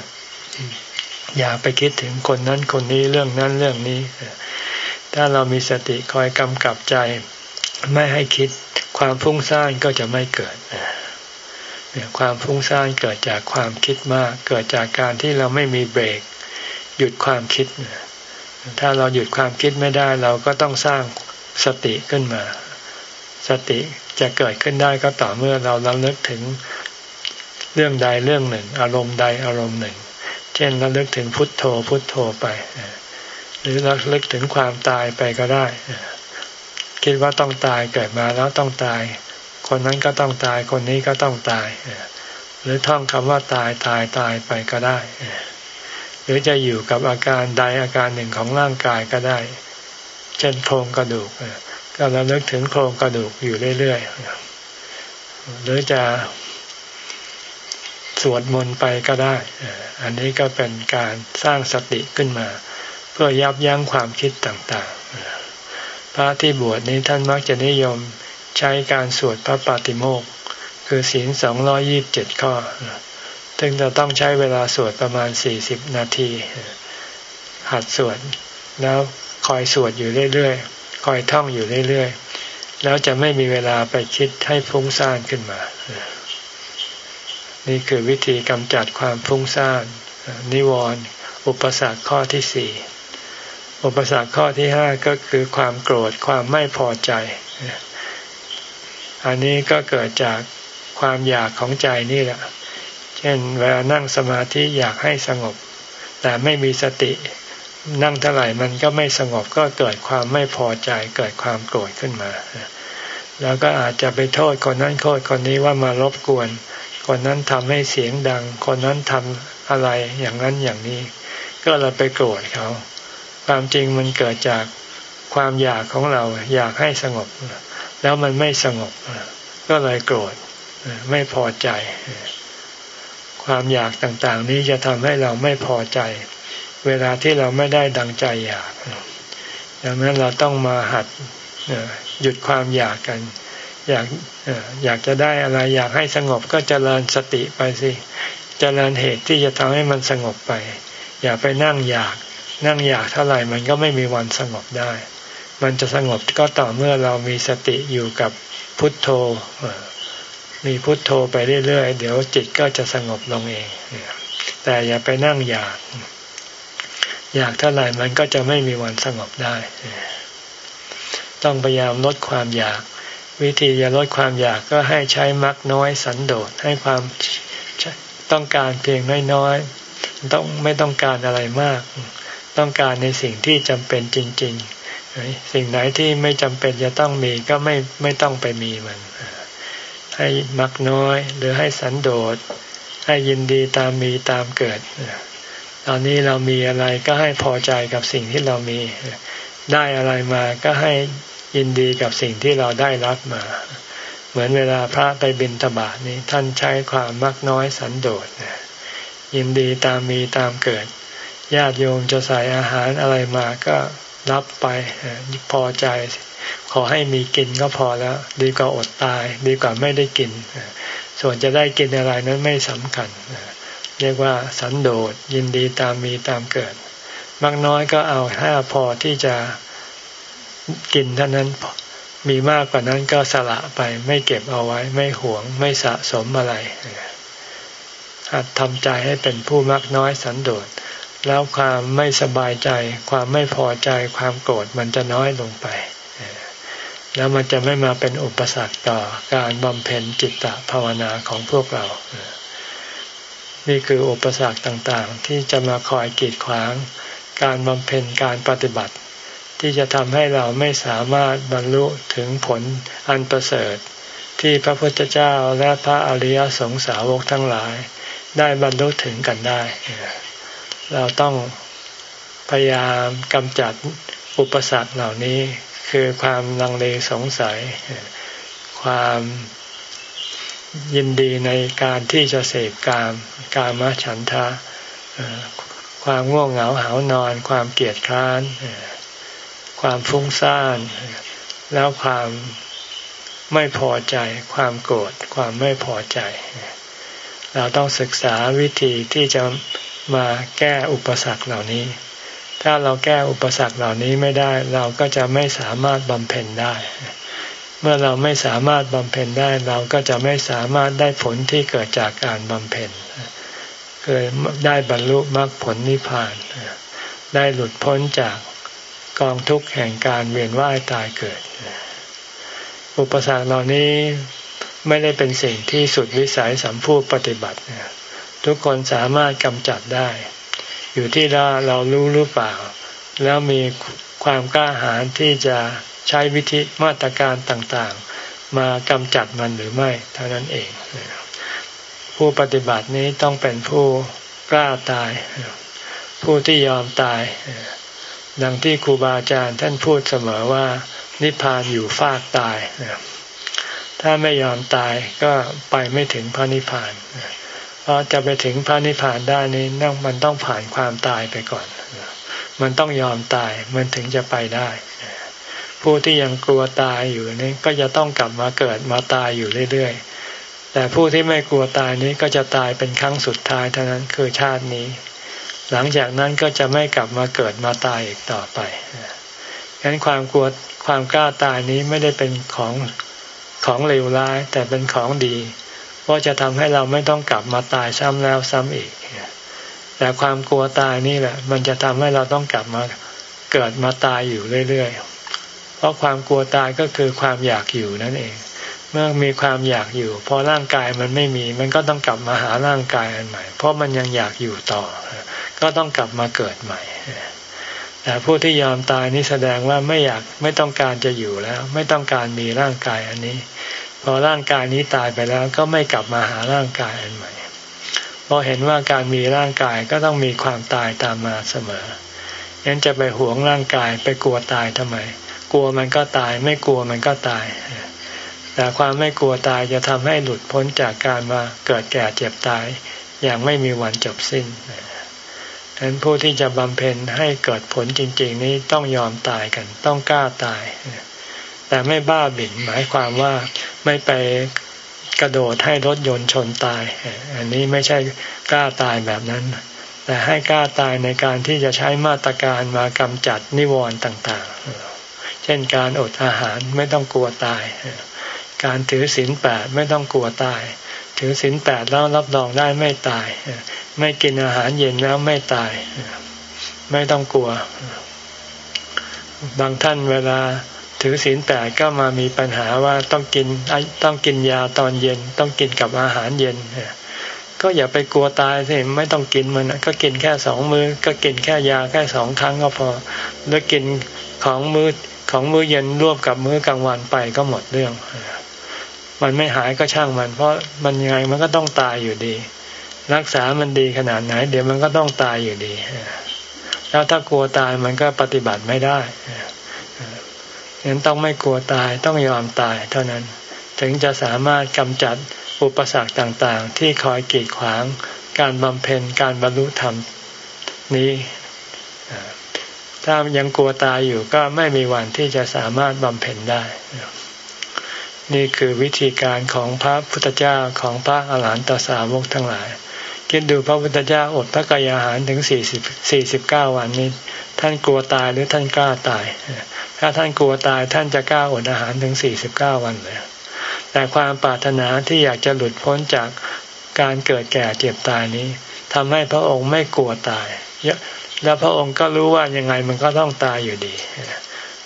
อย่าไปคิดถึงคนนั้นคนนี้เรื่องนั้นเรื่องนี้ ถ้าเรามีสติคอยกำกับใจ ไม่ให้คิดความฟุ้งซ่านก็จะไม่เกิด ความฟุ้งซ่านเกิดจากความคิดมาก เกิดจากการที่เราไม่มีเบรก หยุดความคิด ถ้าเราหยุดความคิดไม่ได้เราก็ต้องสร้างสติขึ้นมา สติจะเกิดขึ้นได้ก็ต่อเมื่อเราระลึกถึงเรื่องใดเรื่องหนึ่ง อารมณ์ใดอารมณ์หนึ่ง เช่นระลึกถึงพุทโธพุทโธไป หรือราลึกถึงความตายไปก็ได้ คิดว่าต้องตายเกิดมาแล้วต้องตาย คนนั้นก็ต้องตายคนนี้ก็ต้องตาย หรือท่องคำว่าตายตายตายไปก็ได้ หรือจะอยู่กับอาการใดอาการหนึ่งของร่างกายก็ได้ เช่นโครงกระดูกก็เราลึกถึงโครงกระดูกอยู่เรื่อยๆหรือจะสวดมนต์ไปก็ได้ อันนี้ก็เป็นการสร้างสติขึ้นมา เพื่อยับยั้งความคิดต่างๆ พระที่บวชนี้ท่านมักจะนิยม ใช้การสวดพระปาติโมกคือศีลสองร้อยี่บเจ็ดข้อ ซึ่งจะต้องใช้เวลาสวดประมาณสี่สิบนาที หัดสวด แล้วคอยสวดอยู่เรื่อยๆ คอยท่องอยู่เรื่อยๆ แล้วจะไม่มีเวลาไปคิดให้ฟุ้งซ่านขึ้นมา นี่คือวิธีกำจัดความฟุ้งซ่าน นิวรณ์อุปสรรคข้อที่สี่อุปสรรคข้อที่ห้าก็คือความโกรธความไม่พอใจ อันนี้ก็เกิดจากความอยากของใจนี่แหละ เช่นเวลานั่งสมาธิอยากให้สงบ แต่ไม่มีสติ นั่งเท่าไหร่มันก็ไม่สงบก็เกิดความไม่พอใจ เกิดความโกรธขึ้นมา แล้วก็อาจจะไปโทษคนนั้นโทษคนนี้ว่ามารบกวน คนนั้นทำให้เสียงดัง คนนั้นทำอะไรอย่างนั้นอย่างนี้ ก็เราไปโกรธเขา ความจริงมันเกิดจากความอยากของเราอยากให้สงบ แล้วมันไม่สงบ ก็เลยโกรธไม่พอใจ ความอยากต่างๆ นี้จะทำให้เราไม่พอใจ เวลาที่เราไม่ได้ดังใจอยากดังนั้นเราต้องมาหัดหยุดความอยากกัน อยากอยากจะได้อะไร อยากให้สงบก็เจริญสติไปสิเจริญเหตุที่จะทำให้มันสงบไป อย่าไปนั่งอยาก นั่งอยากเท่าไหร่มันก็ไม่มีวันสงบได้ มันจะสงบก็ต่อเมื่อเรามีสติอยู่กับพุทโธ มีพุทโธไปเรื่อยๆ เดี๋ยวจิตก็จะสงบลงเอง แต่อย่าไปนั่งอยาก อยากเท่าไหร่มันก็จะไม่มีวันสงบได้ ต้องพยายามลดความอยาก วิธีจะลดความอยากก็ให้ใช้มักน้อยสันโดษให้ความต้องการเพียงน้อยๆต้องไม่ต้องการอะไรมาก ต้องการในสิ่งที่จำเป็นจริง ๆ สิ่งไหนที่ไม่จำเป็นจะต้องมีก็ไม่ไม่ต้องไปมีมัน ให้มักน้อยหรือให้สันโดษ ให้ยินดีตามมีตามเกิด ตอนนี้เรามีอะไรก็ให้พอใจกับสิ่งที่เรามี ได้อะไรมาก็ให้ยินดีกับสิ่งที่เราได้รับมา เหมือนเวลาพระไปบิณฑบาตนี้ท่านใช้ความมักน้อยสันโดษยินดีตามมีตามเกิดญาติโยมจะใส่อาหารอะไรมาก็ รับไปพอใจ ขอให้มีกินก็พอแล้ว ดีกว่าอดตาย ดีกว่าไม่ได้กิน ส่วนจะได้กินอะไรนั้นไม่สำคัญ เรียกว่าสันโดษยินดีตามมีตามเกิดมากน้อยก็เอาถ้าพอที่จะกินเท่านั้นมีมากกว่านั้นก็สละไปไม่เก็บเอาไว้ ไม่หวง ไม่สะสมอะไรหัดทำใจให้เป็นผู้มักน้อยสันโดษ แล้วความไม่สบายใจ ความไม่พอใจความโกรธมันจะน้อยลงไป แล้วมันจะไม่มาเป็นอุปสรรคต่อการบำเพ็ญจิตตภาวนาของพวกเรา นี่คืออุปสรรคต่างๆ ที่จะมาคอยกีดขวาง การบำเพ็ญการปฏิบัติ ที่จะทำให้เราไม่สามารถบรรลุถึงผลอันประเสริฐ ที่พระพุทธเจ้าและพระอริยสงสาวกทั้งหลาย ได้บรรลุถึงกันได้ เราต้องพยายามกำจัดอุปสรรคเหล่านี้ คือความลังเลสงสัย ความยินดีในการที่จะเสพกามกามฉันทะความง่วงเหงาหานอน ความเกียดคร้าน ความฟุ้งซ่าน แล้วความไม่พอใจ ความโกรธความไม่พอใจ เราต้องศึกษาวิธีที่จะ มาแก้อุปสรรคเหล่านี้ ถ้าเราแก้อุปสรรคเหล่านี้ไม่ได้ เราก็จะไม่สามารถบำเพ็ญได้ เมื่อเราไม่สามารถบำเพ็ญได้ เราก็จะไม่สามารถได้ผลที่เกิดจากการบำเพ็ญคือได้บรรลุมรรคผลนิพพาน ได้หลุดพ้นจากกองทุกข์แห่งการเวียนว่ายตายเกิด อุปสรรคเหล่านี้ไม่ได้เป็นสิ่งที่สุดวิสัยสัมพูปฏิบัติ ทุกคนสามารถกำจัดได้ อยู่ที่เราเรารู้หรือเปล่า แล้วมีความกล้าหาญที่จะใช้วิธีมาตรการต่างๆ มากำจัดมันหรือไม่ เท่านั้นเอง ผู้ปฏิบัตินี้ต้องเป็นผู้กล้าตาย ผู้ที่ยอมตาย ดังที่ครูบาอาจารย์ท่านพูดเสมอว่า นิพพานอยู่ฟากตาย ถ้าไม่ยอมตายก็ไปไม่ถึงพระนิพพาน เพราะจะไปถึงพระนิพพานได้นี้นั่งมันต้องผ่านความตายไปก่อน มันต้องยอมตายมันถึงจะไปได้ ผู้ที่ยังกลัวตายอยู่นี่ก็จะต้องกลับมาเกิดมาตายอยู่เรื่อยๆ แต่ผู้ที่ไม่กลัวตายนี้ก็จะตายเป็นครั้งสุดท้ายเท่านั้นคือชาตินี้ หลังจากนั้นก็จะไม่กลับมาเกิดมาตายอีกต่อไปฉะนั้นความกลัวความกล้าตายนี้ไม่ได้เป็นของของเลวร้ายแต่เป็นของดี เพราะจะทำให้เราไม่ต้องกลับมาตายซ้ำแล้วซ้ำอีก แต่ความกลัวตายนี่แหละ มันจะทำให้เราต้องกลับมาเกิดมาตายอยู่เรื่อยๆ เพราะความกลัวตายก็คือความอยากอยู่นั่นเอง เมื่อมีความอยากอยู่ พอร่างกายมันไม่มี มันก็ต้องกลับมาหาร่างกายอันใหม่ เพราะมันยังอยากอยู่ต่อ ก็ต้องกลับมาเกิดใหม่แต่ผู้ที่ยอมตายนี่แสดงว่าไม่อยากไม่ต้องการจะอยู่แล้ว ไม่ต้องการมีร่างกายอันนี้ พอร่างกายนี้ตายไปแล้วก็ไม่กลับมาหาร่างกายอันใหม่เพราะเห็นว่าการมีร่างกายก็ต้องมีความตายตามมาเสมองั้นจะไปหวงร่างกายไปกลัวตายทำไม กลัวมันก็ตาย ไม่กลัวมันก็ตาย แต่ความไม่กลัวตายจะทำให้หลุดพ้นจากการมาเกิดแก่เจ็บตาย อย่างไม่มีวันจบสิ้นดังนั้นผู้ที่จะบำเพ็ญให้เกิดผลจริง ๆ นี้ต้องยอมตายกัน ต้องกล้าตาย แต่ไม่บ้าบิ่นหมายความว่าไม่ไปกระโดดให้รถยนต์ชนตาย อันนี้ไม่ใช่กล้าตายแบบนั้น แต่ให้กล้าตายในการที่จะใช้มาตรการมากำจัดนิวรณ์ต่างๆ เช่นการอดอาหารไม่ต้องกลัวตาย การถือศีลแปดไม่ต้องกลัวตาย ถือศีลแปดแล้วรับรองได้ไม่ตาย ไม่กินอาหารเย็นแล้วไม่ตาย ไม่ต้องกลัว บางท่านเวลา ถือศีลแปดก็มามีปัญหาว่าต้องกินต้องกินยาตอนเย็น ต้องกินกับอาหารเย็น ก็อย่าไปกลัวตายสิไม่ต้องกินมันก็กินแค่สองมือก็กินแค่ยาแค่สองครั้งก็พอแล้วกินของมื้อของมื้อเย็นร่วมกับมื้อกลางวันไปก็หมดเรื่อง มันไม่หายก็ช่างมัน เพราะมันยังไงมันก็ต้องตายอยู่ดี รักษามันดีขนาดไหน เดี๋ยวมันก็ต้องตายอยู่ดี แล้วถ้ากลัวตายมันก็ปฏิบัติไม่ได้ ฉะนั้นต้องไม่กลัวตายต้องยอมตายเท่านั้น ถึงจะสามารถกำจัดอุปสรรคต่างๆ ที่คอยกีดขวาง การบำเพ็ญการบรรลุธรรมนี้ถ้ายังกลัวตายอยู่ก็ไม่มีวันที่จะสามารถบำเพ็ญได้ นี่คือวิธีการของพระพุทธเจ้าของพระอาหารหันตสาวกทั้งหลาย คิดดูพระพุทธเจ้าอดพระกายอาหารถึงสี่สิบสี่สิบเก้าวันนี้ ท่านกลัวตายหรือท่านกล้าตาย ถ้าท่านกลัวตายท่านจะกล้าอดอาหารถึงสี่สิบเก้าวันเลยแต่ความปรารถนาที่อยากจะหลุดพ้นจากการเกิดแก่เจ็บตายนี้ทำให้พระองค์ไม่กลัวตายแล้วพระองค์ก็รู้ว่ายังไงมันก็ต้องตายอยู่ดี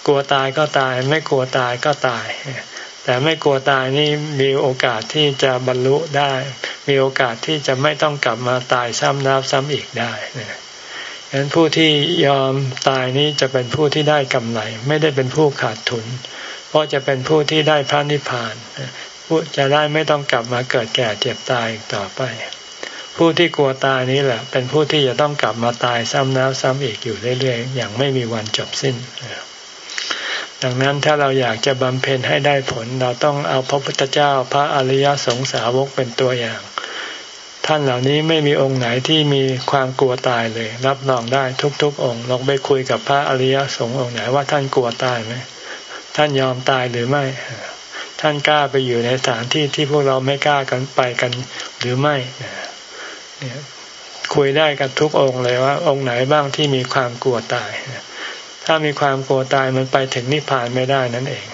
กลัวตายก็ตาย ไม่กลัวตายก็ตาย แต่ไม่กลัวตายนี่มีโอกาสที่จะบรรลุได้ มีโอกาสที่จะไม่ต้องกลับมาตายซ้ำแล้วซ้ำอีกได้ดังนั้นผู้ที่ยอมตายนี้จะเป็นผู้ที่ได้กำไร ไม่ได้เป็นผู้ขาดทุน เพราะจะเป็นผู้ที่ได้พระนิพพานผู้จะได้ไม่ต้องกลับมาเกิดแก่เจ็บตายต่อไป ผู้ที่กลัวตายนี้แหละ เป็นผู้ที่จะต้องกลับมาตายซ้ำแล้วซ้ำอีกอยู่เรื่อยๆอย่างไม่มีวันจบสิ้น ดังนั้นถ้าเราอยากจะบำเพ็ญให้ได้ผล เราต้องเอาพระพุทธเจ้าพระอริยสงสาวกเป็นตัวอย่าง ท่านเหล่านี้ไม่มีองค์ไหนที่มีความกลัวตายเลย รับรองได้ทุกๆ องค์ลองไปคุยกับพระอริยสงฆ์องค์ไหนว่าท่านกลัวตายไหมท่านยอมตายหรือไม่ ท่านกล้าไปอยู่ในสถานที่ที่พวกเราไม่กล้ากันไปกันหรือไม่เนี่ยคุยได้กับทุกองค์เลยว่า องค์ไหนบ้างที่มีความกลัวตาย ถ้ามีความกลัวตายมันไปถึงนิพพานไม่ได้นั่นเอง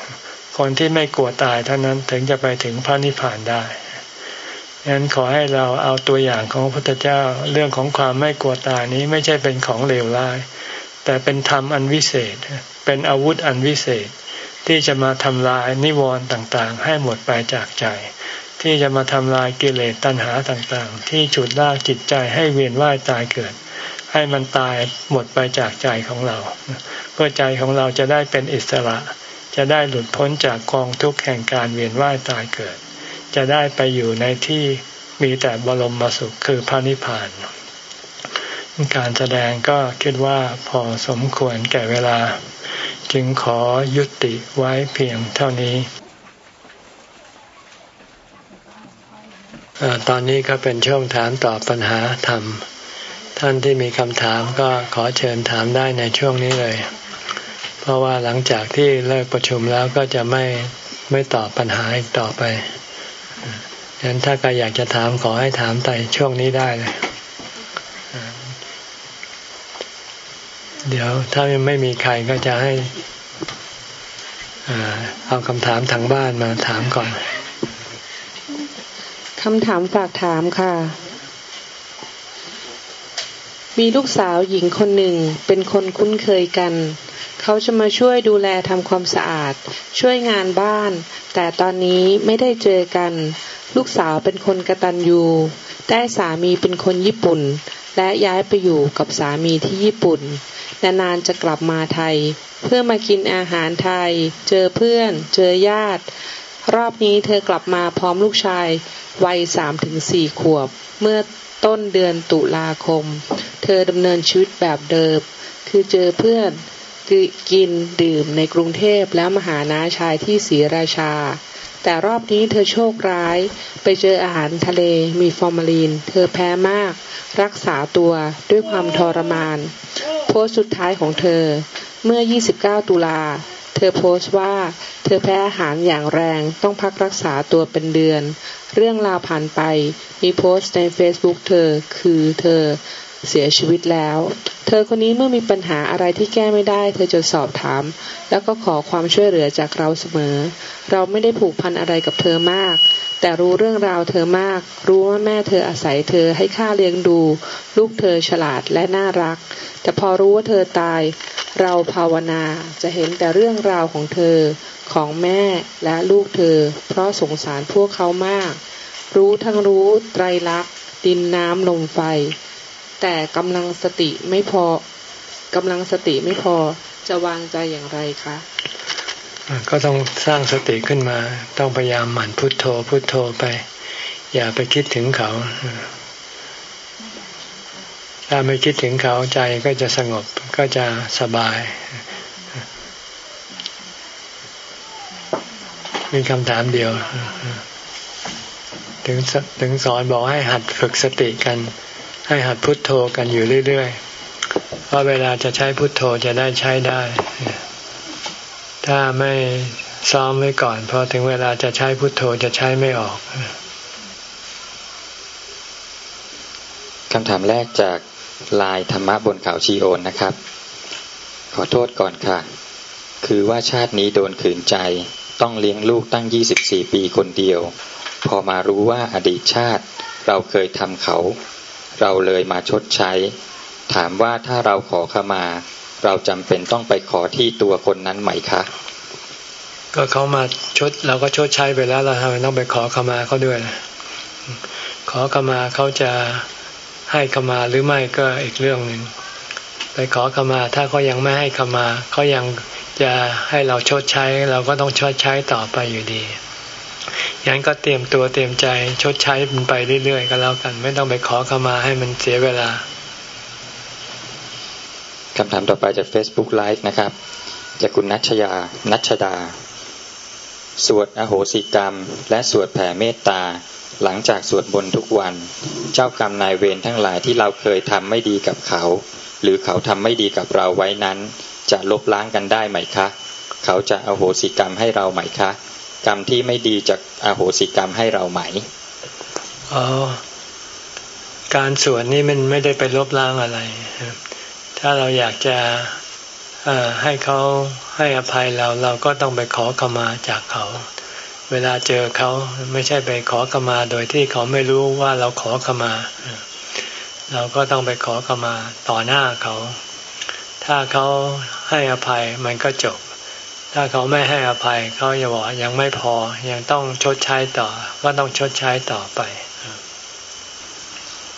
คนที่ไม่กลัวตายเท่านั้นถึงจะไปถึงพระนิพพานได้ฉะนั้นขอให้เราเอาตัวอย่างของพระพุทธเจ้าเรื่องของความไม่กลัวตายนี้ไม่ใช่เป็นของเลวร้าย แต่เป็นธรรมอันวิเศษ เป็นอาวุธอันวิเศษ ที่จะมาทำลายนิวรณ์ต่างๆ ให้หมดไปจากใจ ที่จะมาทำลายกิเลสตัณหาต่างๆ ที่ฉุดลากจิตใจให้เวียนว่ายตายเกิด ให้มันตายหมดไปจากใจของเรา เพื่อใจของเราจะได้เป็นอิสระ จะได้หลุดพ้นจากกองทุกข์แห่งการเวียนว่ายตายเกิด จะได้ไปอยู่ในที่มีแต่บรมมสุขคือพระนิพพาน การแสดงก็คิดว่าพอสมควรแก่เวลา จึงขอยุติไว้เพียงเท่านี้ตอนนี้ก็เป็นช่วงถามตอบปัญหาธรรม ท่านที่มีคำถามก็ขอเชิญถามได้ในช่วงนี้เลย เพราะว่าหลังจากที่เลิกประชุมแล้วก็จะไม่ไม่ตอบปัญหาอีกต่อไปฉะนั้นถ้าใครอยากจะถามขอให้ถามแต่ช่วงนี้ได้เลย เดี๋ยวถ้ายังไม่มีใครก็จะให้เอาคำถามทางบ้านมาถามก่อนคำถามฝากถามค่ะ มีลูกสาวหญิงคนหนึ่งเป็นคนคุ้นเคยกัน เขาจะมาช่วยดูแลทำความสะอาด ช่วยงานบ้าน แต่ตอนนี้ไม่ได้เจอกัน ลูกสาวเป็นคนกระตันยูได้สามีเป็นคนญี่ปุ่น และย้ายไปอยู่กับสามีที่ญี่ปุ่น นานๆจะกลับมาไทย เพื่อมากินอาหารไทย เจอเพื่อน เจอญาติ รอบนี้เธอกลับมาพร้อมลูกชายวัยสามถึงสี่ขวบ เมื่อต้นเดือนตุลาคม เธอดำเนินชีวิตแบบเดิม คือเจอเพื่อน กินดื่มในกรุงเทพแล้วมหานาชายที่ศรีราชา แต่รอบนี้เธอโชคร้าย ไปเจออาหารทะเลมีฟอร์มาลีน เธอแพ้มาก รักษาตัวด้วยความทรมาน โพสต์สุดท้ายของเธอ เมื่อ 29 ตุลา เธอโพสต์ว่า เธอแพ้อาหารอย่างแรงต้องพักรักษาตัวเป็นเดือน เรื่องราวผ่านไป มีโพสต์ใน Facebook เธอคือเธอ เสียชีวิตแล้ว เธอคนนี้เมื่อมีปัญหาอะไรที่แก้ไม่ได้ เธอจะสอบถาม แล้วก็ขอความช่วยเหลือจากเราเสมอ เราไม่ได้ผูกพันอะไรกับเธอมาก แต่รู้เรื่องราวเธอมาก รู้ว่าแม่เธออาศัยเธอให้ค่าเลี้ยงดู ลูกเธอฉลาดและน่ารัก แต่พอรู้ว่าเธอตาย เราภาวนาจะเห็นแต่เรื่องราวของเธอของแม่และลูกเธอ เพราะสงสารพวกเขามาก รู้ทั้งรู้ไตรลักษณ์ดินน้ำลมไฟ แต่กำลังสติไม่พอกำลังสติไม่พอจะวางใจอย่างไรคะก็ต้องสร้างสติขึ้นมา ต้องพยายามหมั่นพุทโธพุทโธไป อย่าไปคิดถึงเขา ถ้าไม่คิดถึงเขาใจก็จะสงบก็จะสบาย มีคำถามเดียว ถึงถึงสอนบอกให้หัดฝึกสติกัน ให้หัดพุทโธกันอยู่เรื่อยๆ เพราะเวลาจะใช้พุทโธจะได้ใช้ได้ ถ้าไม่ซ้อมไว้ก่อนพอถึงเวลาจะใช้พุทโธจะใช้ไม่ออกคำถามแรกจากลายธรรมะบนเขาชีโอนนะครับ ขอโทษก่อนค่ะ คือว่าชาตินี้โดนขืนใจ ต้องเลี้ยงลูกตั้ง 24 ปีคนเดียว พอมารู้ว่าอดีตชาติ เราเคยทำเขา เราเลยมาชดใช้ ถามว่าถ้าเราขอขมา เราจำเป็นต้องไปขอที่ตัวคนนั้นไหมคะ ก็เขามาชดเราก็ชดใช้ไปแล้วเราทำไมต้องไปขอขมาเขาด้วย ขอขมาเขาจะให้ขมาหรือไม่ก็อีกเรื่องหนึ่งไปขอขมาถ้าเขายังไม่ให้ขมาเขายังจะให้เราชดใช้ เราก็ต้องชดใช้ต่อไปอยู่ดี อย่างนั้นก็เตรียมตัวเตรียมใจชดใช้มันไปเรื่อยๆก็แล้วกัน ไม่ต้องไปขอเข้ามาให้มันเสียเวลาคำถามต่อไปจาก Facebook Live นะครับ จากคุณนัชยา นัชดา สวดอโหสิกรรม และสวดแผ่เมตตา หลังจากสวดบนทุกวัน เจ้ากรรมนายเวรทั้งหลายที่เราเคยทำไม่ดีกับเขา หรือเขาทำไม่ดีกับเราไว้นั้น จะลบล้างกันได้ไหมคะ เขาจะอโหสิกรรมให้เราไหมคะ กรรมที่ไม่ดีจะอาโหสิกรรมให้เราไหมอ๋อการสวดนี่มันไม่ได้ไปลบล้างอะไร ถ้าเราอยากจะให้เขาให้อภัยเราเราก็ต้องไปขอขมาจากเขา เวลาเจอเขาไม่ใช่ไปขอขมาโดยที่เขาไม่รู้ว่าเราขอขมา เราก็ต้องไปขอขมาต่อหน้าเขา ถ้าเขาให้อภัยมันก็จบ ถ้าเขาไม่ให้อภัยเขาจะบอกยังไม่พอยังต้องชดใช้ต่อว่าต้องชดใช้ต่อไป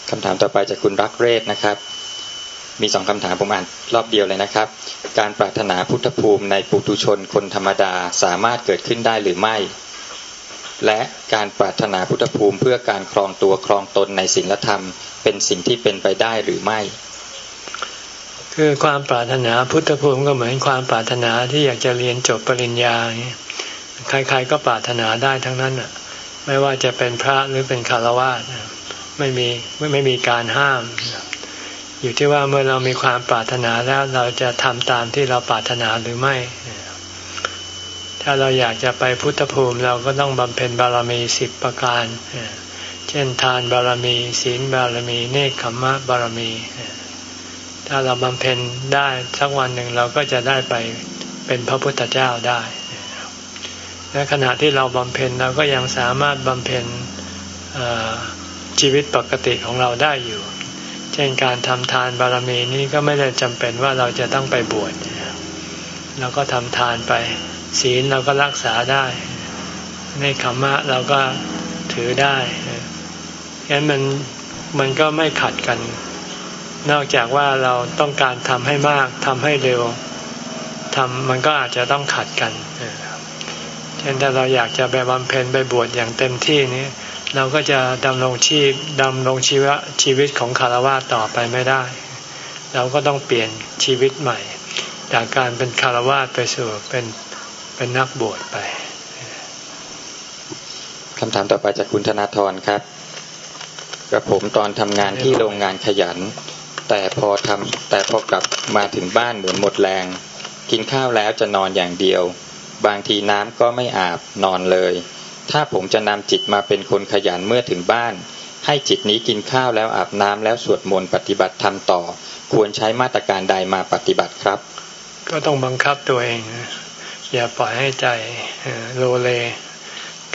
คำถามต่อไปจากคุณรักเรศนะครับ มีสองคำถามผมอ่านรอบเดียวเลยนะครับ การปรารถนาพุทธภูมิในปุถุชนคนธรรมดาสามารถเกิดขึ้นได้หรือไม่ และการปรารถนาพุทธภูมิเพื่อการครองตัวครองตนในศีลธรรม เป็นสิ่งที่เป็นไปได้หรือไม่ คือความปรารถนาพุทธภูมิก็เหมือนความปรารถนาที่อยากจะเรียนจบปริญญาใครๆก็ปรารถนาได้ทั้งนั้นอะ ไม่ว่าจะเป็นพระหรือเป็นคารวะไม่มีไม่ไม่มีการห้าม อยู่ที่ว่าเมื่อเรามีความปรารถนาแล้วเราจะทำตามที่เราปรารถนาหรือไม่ ถ้าเราอยากจะไปพุทธภูมิเราก็ต้องบำเพ็ญบารมีสิบประการ เช่นทานบารมี ศีลบารมี เนคขมะบารมี ถ้าเราบำเพ็ญได้สักวันหนึ่งเราก็จะได้ไปเป็นพระพุทธเจ้าได้และขณะที่เราบำเพ็ญเราก็ยังสามารถบำเพ็ญชีวิตปกติของเราได้อยู่ เช่นการทำทานบารมีนี้ก็ไม่ได้จำเป็นว่าเราจะต้องไปบวชเราก็ทำทานไป ศีลเราก็รักษาได้ในขมมะเราก็ถือได้งั้นมันมันก็ไม่ขัดกัน นอกจากว่าเราต้องการทำให้มากทำให้เร็วทำมันก็อาจจะต้องขัดกันเช่นถ้าเราอยากจะไปบำเพ็ญไปบวชอย่างเต็มที่นี้เราก็จะดำรงชีพดำรงชีวะชีวิตของคารวะต่อไปไม่ได้ เราก็ต้องเปลี่ยนชีวิตใหม่ จากการเป็นคารวะไปสู่เป็นเป็นนักบวชไปคำถามต่อไปจากคุณธนาธรครับกระผมตอนทำงานที่โรงงานขยัน แต่พอทำแต่พอกลับมาถึงบ้านเหมือนหมดแรง กินข้าวแล้วจะนอนอย่างเดียว บางทีน้ำก็ไม่อาบนอนเลย ถ้าผมจะนำจิตมาเป็นคนขยันเมื่อถึงบ้าน ให้จิตนี้กินข้าวแล้วอาบน้ำแล้วสวดมนต์ปฏิบัติธรรมต่อ ควรใช้มาตรการใดมาปฏิบัติครับ ก็ต้องบังคับตัวเอง อย่าปล่อยให้ใจโลเล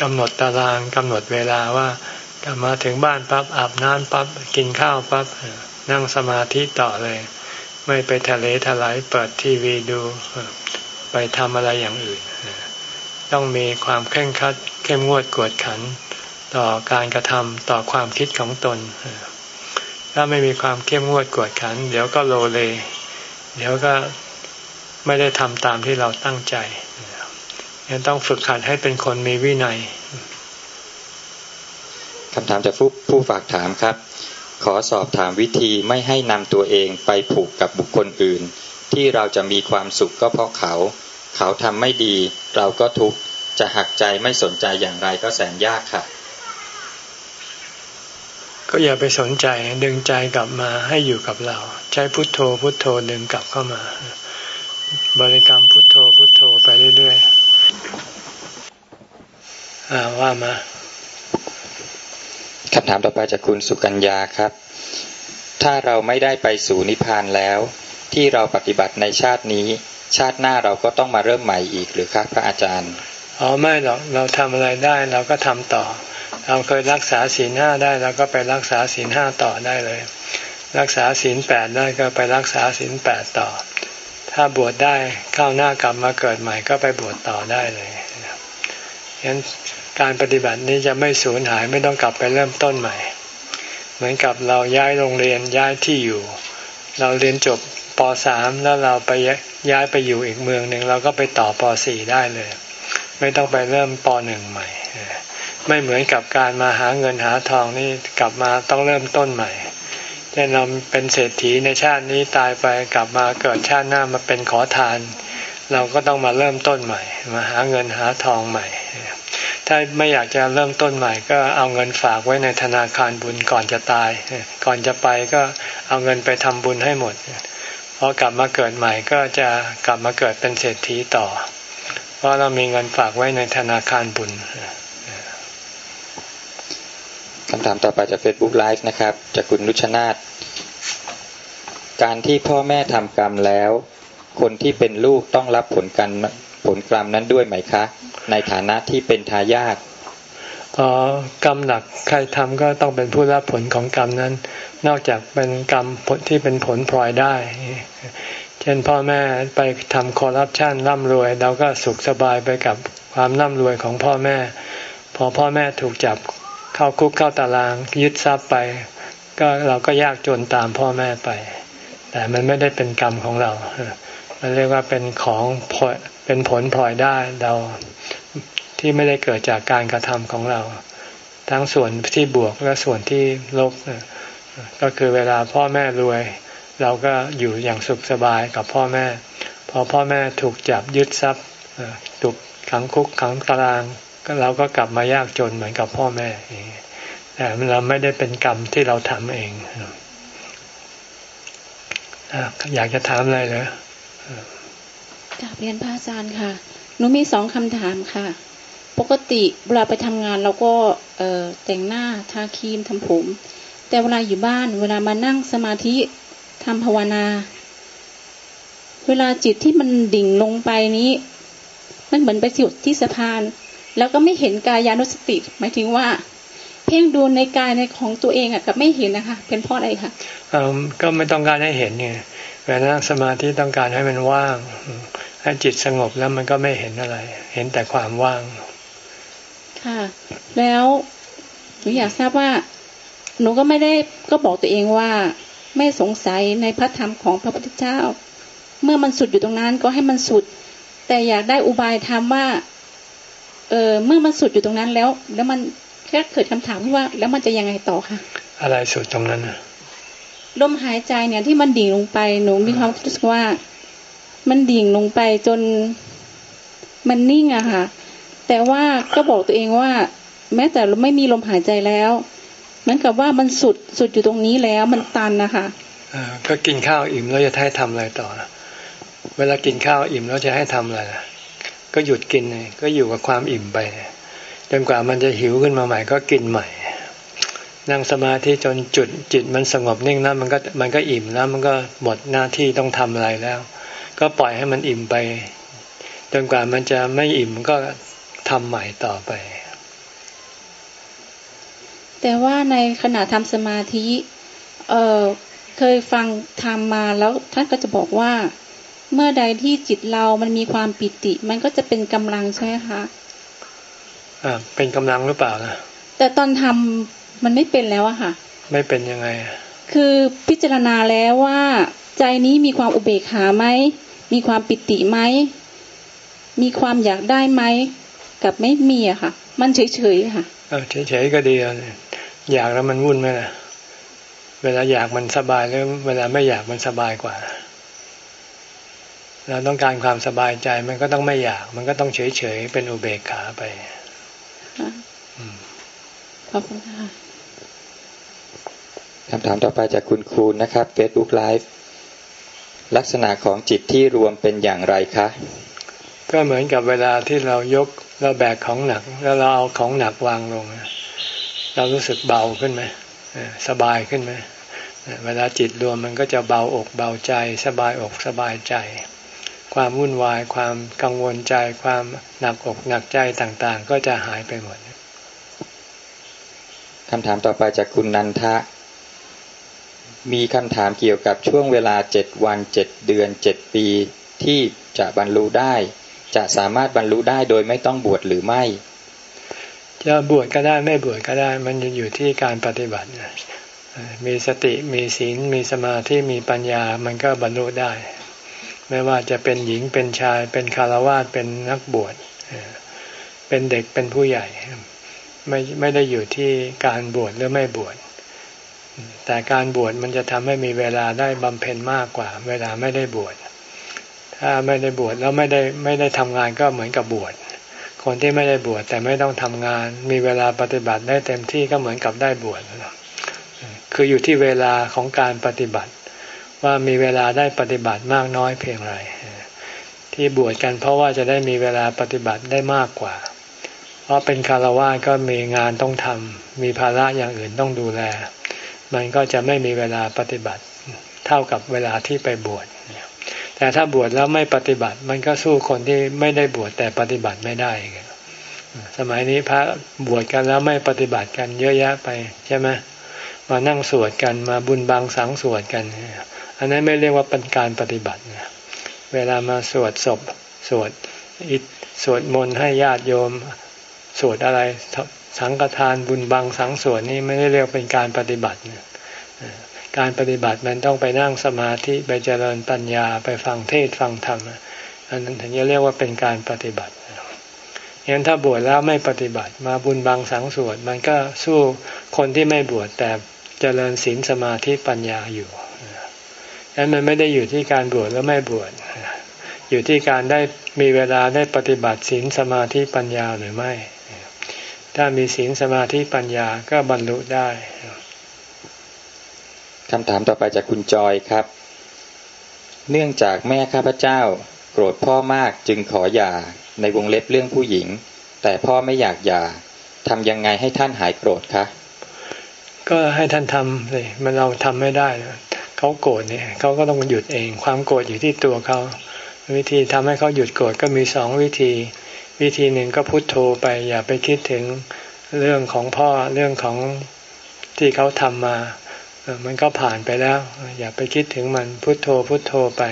กำหนดตารางกำหนดเวลาว่ากลับมาถึงบ้านปั๊บอาบน้ำปั๊บกินข้าวปั๊บ นั่งสมาธิต่อเลย ไม่ไปทะเลทลายเปิดทีวีดู ไปทำอะไรอย่างอื่น ต้องมีความเคร่งครัด เข้มงวดกวดขัน ต่อการกระทำต่อความคิดของตน ถ้าไม่มีความเข้มงวดกวดขัน เดี๋ยวก็โลเล เดี๋ยวก็ไม่ได้ทำตามที่เราตั้งใจยังต้องฝึกขัดให้เป็นคนมีวินัยคำถามจากผู้ผู้ฝากถามครับ ขอสอบถามวิธีไม่ให้นำตัวเองไปผูกกับบุคคลอื่น ที่เราจะมีความสุขก็เพราะเขา เขาทำไม่ดี เราก็ทุกข์จะหักใจไม่สนใจอย่างไรก็แสนยากค่ะ ก็อย่าไปสนใจดึงใจกลับมาให้อยู่กับเรา ใช้พุทโธพุทโธดึงกลับเข้ามา บริกรรมพุทโธพุทโธไปเรื่อยๆว่ามา คำถามต่อไปจากคุณสุกัญญาครับ ถ้าเราไม่ได้ไปสู่นิพพานแล้ว ที่เราปฏิบัติในชาตินี้ ชาติหน้าเราก็ต้องมาเริ่มใหม่อีกหรือครับพระอาจารย์อ๋อไม่หรอกเราทำอะไรได้เราก็ทำต่อ เราเคยรักษาศีลห้าได้เราก็ไปรักษาศีลห้าต่อได้เลย รักษาศีลแปดได้ก็ไปรักษาศีลแปดต่อ ถ้าบวชได้เข้าหน้ากลับมาเกิดใหม่ก็ไปบวชต่อได้เลยฉะนั้น การปฏิบัตินี้จะไม่สูญหายไม่ต้องกลับไปเริ่มต้นใหม่ เหมือนกับเราย้ายโรงเรียนย้ายที่อยู่ เราเรียนจบป .3 แล้วเราไปย้ายไปอยู่อีกเมืองหนึ่งเราก็ไปต่อป .4 ได้เลย ไม่ต้องไปเริ่มป .1 ใหม่ ไม่เหมือนกับการมาหาเงินหาทองนี่กลับมาต้องเริ่มต้นใหม่เช่นเราเป็นเศรษฐีในชาตินี้ตายไปกลับมาเกิดชาติหน้ามาเป็นขอทาน เราก็ต้องมาเริ่มต้นใหม่ มาหาเงินหาทองใหม่ ถ้าไม่อยากจะเริ่มต้นใหม่ก็เอาเงินฝากไว้ในธนาคารบุญก่อนจะตาย ก่อนจะไปก็เอาเงินไปทำบุญให้หมดพอกลับมาเกิดใหม่ก็จะกลับมาเกิดเป็นเศรษฐีต่อ เพราะเรามีเงินฝากไว้ในธนาคารบุญคำถามต่อไปจาก Facebook Live นะครับ จากคุณนุชนาธการที่พ่อแม่ทำกรรมแล้ว คนที่เป็นลูกต้องรับผลกรรม ผลกรรมนั้นด้วยไหมคะ ในฐานะที่เป็นทายาทอ๋อกรรมหนักใครทำก็ต้องเป็นผู้รับผลของกรรมนั้น นอกจากเป็นกรรมผลที่เป็นผลพลอยได้ เช่นพ่อแม่ไปทำคอร์รัปชันร่ำรวย เราก็สุขสบายไปกับความร่ำรวยของพ่อแม่ พอพ่อแม่ถูกจับเข้าคุกเข้าตารางยึดทรัพย์ไป ก็เราก็ยากจนตามพ่อแม่ไป แต่มันไม่ได้เป็นกรรมของเรามันเรียกว่าเป็นของ เป็นผลพลอยได้เราที่ไม่ได้เกิดจากการกระทำของเรา ทั้งส่วนที่บวกและส่วนที่ลบก็คือเวลาพ่อแม่รวย เราก็อยู่อย่างสุขสบายกับพ่อแม่ พอพ่อแม่ถูกจับยึดทรัพย์ถูกขังคุกขังตารางก็เราก็กลับมายากจนเหมือนกับพ่อแม่แต่เราไม่ได้เป็นกรรมที่เราทำเองอยากจะถามอะไรเหรอ กราบเรียนพระอาจารย์ค่ะ หนูมีสองคำถามค่ะ ปกติเวลาไปทำงานเราก็แต่งหน้าทาครีมทำผม แต่เวลาอยู่บ้านเวลามานั่งสมาธิทำภาวนา เวลาจิตที่มันดิ่งลงไปนี้ มันเหมือนไปสุดที่สะพาน แล้วก็ไม่เห็นกายานุสติ หมายถึงว่า เพ่งดูในกายในของตัวเองอะกับไม่เห็นนะคะ เป็นเพราะอะไรคะก็ไม่ต้องการให้เห็นไงเวลานั่งสมาธิต้องการให้มันว่าง ให้จิตสงบแล้วมันก็ไม่เห็นอะไร เห็นแต่ความว่าง ค่ะ แล้วหนูอยากทราบว่า หนูก็ไม่ได้ก็บอกตัวเองว่า ไม่สงสัยในพระธรรมของพระพุทธเจ้า เมื่อมันสุดอยู่ตรงนั้นก็ให้มันสุด แต่อยากได้อุบายธรรมว่า เออเมื่อมันสุดอยู่ตรงนั้นแล้ว แล้วมันแค่เกิดคำถามที่ว่า แล้วมันจะยังไงต่อคะอะไรสุดตรงนั้นอะลมหายใจเนี่ยที่มันดิ่งลงไปหนูมีความรู้สึกว่า มันดิ่งลงไปจนมันนิ่งอะค่ะ แต่ว่าก็บอกตัวเองว่า แม้แต่ไม่มีลมหายใจแล้วเหมือนกับว่ามันสุดสุดอยู่ตรงนี้แล้วมันตันนะคะก็กินข้าวอิ่มแล้วจะให้ทำอะไรต่อเวลากินข้าวอิ่มแล้วจะให้ทำอะไรก็หยุดกินเลยก็อยู่กับความอิ่มไปจนกว่ามันจะหิวขึ้นมาใหม่ก็กินใหม่ นั่งสมาธิจนจุดจิตมันสงบนิ่งแล้วมันก็มันก็อิ่มแล้วมันก็หมดหน้าที่ต้องทำอะไรแล้ว ก็ปล่อยให้มันอิ่มไป จนกว่ามันจะไม่อิ่มก็ทำใหม่ต่อไป แต่ว่าในขณะทำสมาธิ เออเคยฟังทำมาแล้วท่านก็จะบอกว่า เมื่อใดที่จิตเรามันมีความปิติ มันก็จะเป็นกำลังใช่ไหมคะอ่าเป็นกำลังหรือเปล่านะแต่ตอนทำมันไม่เป็นแล้วอะค่ะ ไม่เป็นยังไง คือพิจารณาแล้วว่า ใจนี้มีความอุเบกขาไหม มีความปิติไหม มีความอยากได้ไหม กับไม่มีอะค่ะ มันเฉยๆค่ะเออเฉยๆก็ดีอยากแล้วมันวุ่นไหมล่ะ เวลาอยากมันสบายแล้วเวลาไม่อยากมันสบายกว่า เราต้องการความสบายใจมันก็ต้องไม่อยาก มันก็ต้องเฉยๆเป็นอุเบกขาไปขอบคุณค่ะคำถามต่อไปจากคุณคูณนะครับ Facebook Live ลักษณะของจิตที่รวมเป็นอย่างไรคะ ก็เหมือนกับเวลาที่เรายกเราแบกของหนัก แล้วเราเอาของหนักวางลง เรารู้สึกเบาขึ้นไหมสบายขึ้นไหมเวลาจิตรวมมันก็จะเบาอกเบาใจ สบายอกสบายใจ ความวุ่นวาย ความกังวลใจ ความหนักอกหนักใจต่างๆ ก็จะหายไปหมดคำถามต่อไปจากคุณนันทะ มีคำถามเกี่ยวกับช่วงเวลาเจ็ดวันเจ็ดเดือนเจ็ดปี ที่จะบรรลุได้ จะสามารถบรรลุได้โดยไม่ต้องบวชหรือไม่ จะบวชก็ได้ไม่บวชก็ได้ มันจะอยู่ที่การปฏิบัติมีสติมีศีลมีสมาธิมีปัญญามันก็บรรลุได้ ไม่ว่าจะเป็นหญิงเป็นชาย เป็นคารวาสเป็นนักบวชเป็นเด็กเป็นผู้ใหญ่ ไม่ไม่ได้อยู่ที่การบวชหรือไม่บวช แต่การบวชมันจะทำให้มีเวลาได้บำเพ็ญมากกว่า เวลาไม่ได้บวช ถ้าไม่ได้บวชแล้วไม่ได้ไม่ได้ทำงานก็เหมือนกับบวช คนที่ไม่ได้บวชแต่ไม่ต้องทำงาน มีเวลาปฏิบัติได้เต็มที่ก็เหมือนกับได้บวช คืออยู่ที่เวลาของการปฏิบัติ ว่ามีเวลาได้ปฏิบัติมากน้อยเพียงไร ที่บวชกันเพราะว่าจะได้มีเวลาปฏิบัติได้มากกว่า เพราะเป็นคารวะก็มีงานต้องทำมีภาระอย่างอื่นต้องดูแล มันก็จะไม่มีเวลาปฏิบัติเท่ากับเวลาที่ไปบวชแต่ถ้าบวชแล้วไม่ปฏิบัติ มันก็สู้คนที่ไม่ได้บวชแต่ปฏิบัติไม่ได้ สมัยนี้พระบวชกันแล้วไม่ปฏิบัติกันเยอะแยะไปใช่ไหมมานั่งสวดกันมาบุญบางสังสวดกัน อันนั้นไม่เรียกว่าเป็นการปฏิบัติเวลามาสวดศพสวดอิสวดมนต์ให้ญาติโยม สวดอะไร สังฆทานบุญบังสังส่วดนี่ไม่ได้เรียกเป็นการปฏิบัติ การปฏิบัติมันต้องไปนั่งสมาธิไปเจริญปัญญาไปฟังเทศฟังธรรมอันนั้นถึงจะเรียกว่าเป็นการปฏิบัติงั้นถ้าบวชแล้วไม่ปฏิบัติมาบุญบังสังส่วดมันก็สู้คนที่ไม่บวชแต่เจริญศีลสมาธิปัญญาอยู่งั้นมันไม่ได้อยู่ที่การบวชแล้วไม่บวชอยู่ที่การได้มีเวลาได้ปฏิบัติศีลสมาธิปัญญาหรือไม่ ถ้ามีศีลสมาธิปัญญาก็บรรลุได้คำถามต่อไปจากคุณจอยครับ เนื่องจากแม่ข้าพเจ้า โกรธพ่อมากจึงขอหย่าในวงเล็บเรื่องผู้หญิง แต่พ่อไม่อยากหย่าทำยังไงให้ท่านหายโกรธคะก็ให้ท่านทำเลยมันเราทำไม่ได้เขาโกรธเนี่ยเขาก็ต้องหยุดเอง ความโกรธอยู่ที่ตัวเขาวิธีทำให้เขาหยุดโกรธก็มีสองวิธี วิธีหนึ่งก็พุโทโธไป อย่าไปคิดถึงเรื่องของพ่อเรื่องของที่เขาทำมามันก็ผ่านไปแล้ว อย่าไปคิดถึงมันพุโทโธพุโทโธไป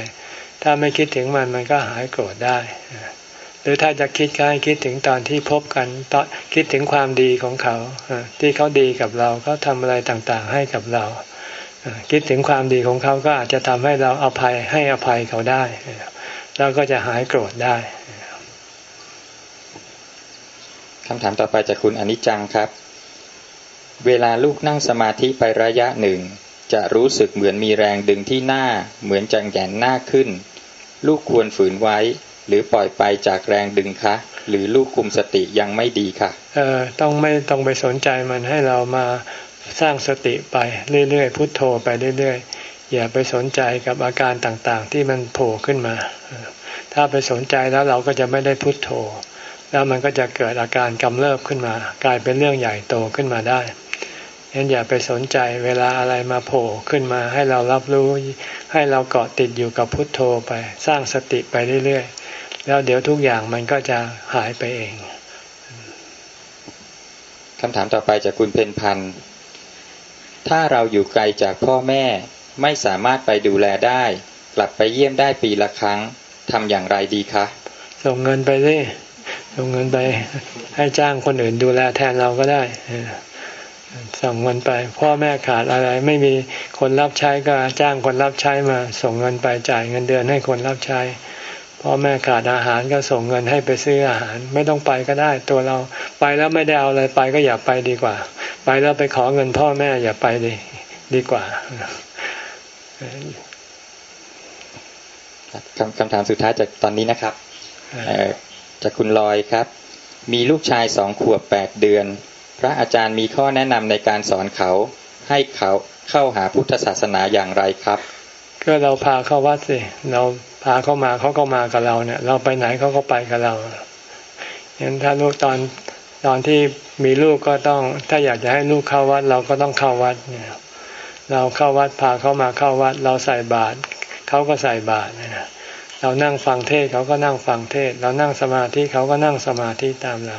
ถ้าไม่คิดถึงมันมันก็หายโกรธได้ หรือถ้าจะคิดก็ให้คิดถึงตอนที่พบกันตอนคิดถึงความดีของเขาที่เขาดีกับเราเขาทำอะไรต่างๆ ให้กับเรา คิดถึงความดีของเขาก็อาจจะทำให้เราอภัยให้อภัยเขาได้ แล้วก็จะหายโกรธได้ คำถามต่อไปจากคุณอนิจจังครับ เวลาลูกนั่งสมาธิไประยะหนึ่ง จะรู้สึกเหมือนมีแรงดึงที่หน้า เหมือนจังแกนหน้าขึ้น ลูกควรฝืนไว้ หรือปล่อยไปจากแรงดึงคะ หรือลูกคุมสติยังไม่ดีค่ะ เออต้องไม่ต้องไปสนใจมันให้เรามาสร้างสติไปเรื่อยๆพุทโธไปเรื่อยๆ อย่าไปสนใจกับอาการต่างๆ ที่มันโผล่ขึ้นมา ถ้าไปสนใจแล้วเราก็จะไม่ได้พุทโธ แล้วมันก็จะเกิดอาการกำเริบขึ้นมา กลายเป็นเรื่องใหญ่โตขึ้นมาได้งั้นอย่าไปสนใจเวลาอะไรมาโผล่ขึ้นมา ให้เรารับรู้ให้เราเกาะติดอยู่กับพุทโธไป สร้างสติไปเรื่อยๆ แล้วเดี๋ยวทุกอย่างมันก็จะหายไปเองคำถามต่อไปจากคุณเพนพันธ์ถ้าเราอยู่ไกลจากพ่อแม่ไม่สามารถไปดูแลได้ กลับไปเยี่ยมได้ปีละครั้งทำอย่างไรดีคะ ส่งเงินไปสิส่ง เงินไปให้จ้างคนอื่นดูแลแทนเราก็ได้ส่งเงินไป พ่อแม่ขาดอะไรไม่มีคนรับใช้ก็จ้างคนรับใช้มา ส่งเงินไปจ่ายเงินเดือนให้คนรับใช้พ่อแม่ขาดอาหารก็ส่งเงินให้ไปซื้ออาหาร ไม่ต้องไปก็ได้ ตัวเราไปแล้วไม่ได้เอาอะไรไปก็อย่าไปดีกว่า ไปแล้วไปขอเงินพ่อแม่อย่าไปดีดีกว่าคำคำถามสุดท้ายจากตอนนี้นะครับ จากคุณลอยครับ มีลูกชายสองขวบแปดเดือน พระอาจารย์มีข้อแนะนำในการสอนเขา ให้เขาเข้าหาพุทธศาสนาอย่างไรครับ ก็เราพาเข้าวัดสิ เราพาเข้ามาเขาก็มากับเราเนี่ย เราไปไหนเขาก็ไปกับเราอย่างถ้าลูกตอนตอนที่มีลูกก็ต้อง ถ้าอยากจะให้ลูกเข้าวัด เราก็ต้องเข้าวัดเนี่ยเราเข้าวัดพาเขามาเข้าวัด เราใส่บาตรเขาก็ใส่บาตรนี่ย เรานั่งฟังเทศเขาก็นั่งฟังเทศ เรานั่งสมาธิเขาก็นั่งสมาธิตามเรา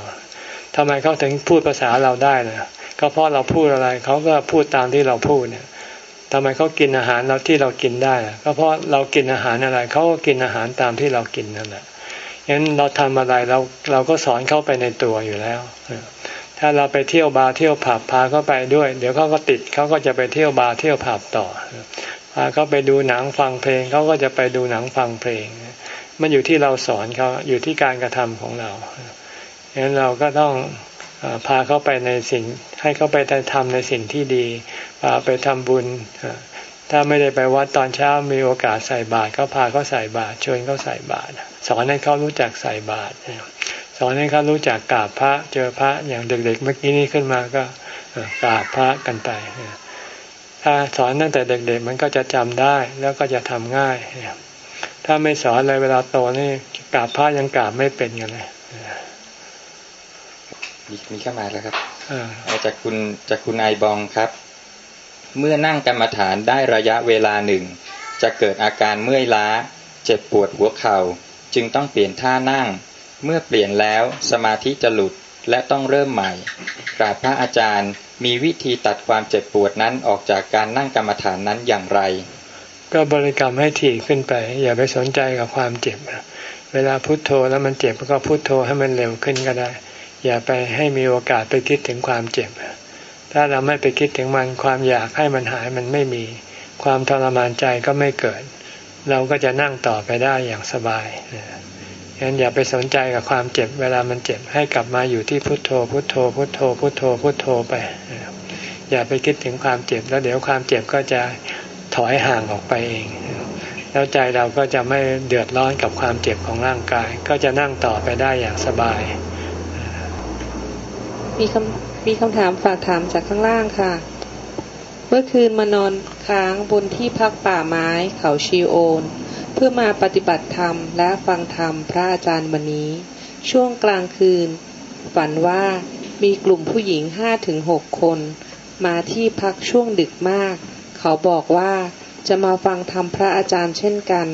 ทำไมเขาถึงพูดภาษาเราได้ล่ะก็เพราะเราพูดอะไรเขาก็พูดตามที่เราพูดเนี่ยทำไมเขากินอาหารเราที่เรากินได้ก็เพราะเรากินอาหารอะไรเขาก็กินอาหารตามที่เรากินนั่นแหละงั้นเราทำอะไรเราเราก็สอนเข้าไปในตัวอยู่แล้ว ถ้าเราไปเที่ยวบาร์เที่ยวผับพาเขาไปด้วย เดี๋ยวเขาก็ติดเขาก็จะไปเที่ยวบาร์เที่ยวผับต่อ เขาไปดูหนังฟังเพลงเขาก็จะไปดูหนังฟังเพลง มันอยู่ที่เราสอนเขาอยู่ที่การกระทำของเราฉะนั้นเราก็ต้องพาเขาไปในสิ่ง ให้เขาไปทำในสิ่งที่ดีพาไปทำบุญ ถ้าไม่ได้ไปวัดตอนเช้ามีโอกาสใส่บาตรก็พาเขาใส่บาตรชวนเขาใส่บาตรสอนให้เขารู้จักใส่บาตรสอนให้เขารู้จักกราบพระเจอพระอย่างเด็กๆเมื่อกี้นี้ขึ้นมาก็กราบพระกันไป ถ้าสอนตั้งแต่เด็กๆ มันก็จะจำได้แล้วก็จะทำง่าย ถ้าไม่สอนเลยเวลาโตนี่กราบพระยังกราบไม่เป็นกันเลยมีมีเข้ามาแล้วครับจากคุณจากคุณไอบองครับ เมื่อนั่งกรรมฐานได้ระยะเวลาหนึ่ง จะเกิดอาการเมื่อยล้า เจ็บปวดหัวเขา่า จึงต้องเปลี่ยนท่านั่ง เมื่อเปลี่ยนแล้วสมาธิจะหลุดและต้องเริ่มใหม่กราบพระอาจารย์ มีวิธีตัดความเจ็บปวดนั้นออกจากการนั่งกรรมฐานนั้นอย่างไร ก็บริกรรมให้ถี่ขึ้นไป อย่าไปสนใจกับความเจ็บ เวลาพุโทโธแล้วมันเจ็บก็พุโทโธให้มันเร็วขึ้นก็ได้ อย่าไปให้มีโอกาสไปคิดถึงความเจ็บ ถ้าเราไม่ไปคิดถึงมันความอยากให้มันหายมันไม่มี ความทรมานใจก็ไม่เกิด เราก็จะนั่งต่อไปได้อย่างสบาย งั้นอย่าไปสนใจกับความเจ็บ เวลามันเจ็บให้กลับมาอยู่ที่พุทโธ พุทโธ พุทโธ พุทโธ พุทโธไป อย่าไปคิดถึงความเจ็บ แล้วเดี๋ยวความเจ็บก็จะถอยห่างออกไปเอง แล้วใจเราก็จะไม่เดือดร้อนกับความเจ็บของร่างกาย ก็จะนั่งต่อไปได้อย่างสบาย มีคำมีคำถามฝากถามจากข้างล่างค่ะ เมื่อคืนมานอนค้างบนที่พักป่าไม้เขาชีโอน พื่อมาปฏิบัติธรรมและฟังธรรมพระอาจารย์วันนี้ ช่วงกลางคืน ฝันว่ามีกลุ่มผู้หญิงห้าถึงหกคน มาที่พักช่วงดึกมาก เขาบอกว่าจะมาฟังธรรมพระอาจารย์เช่นกัน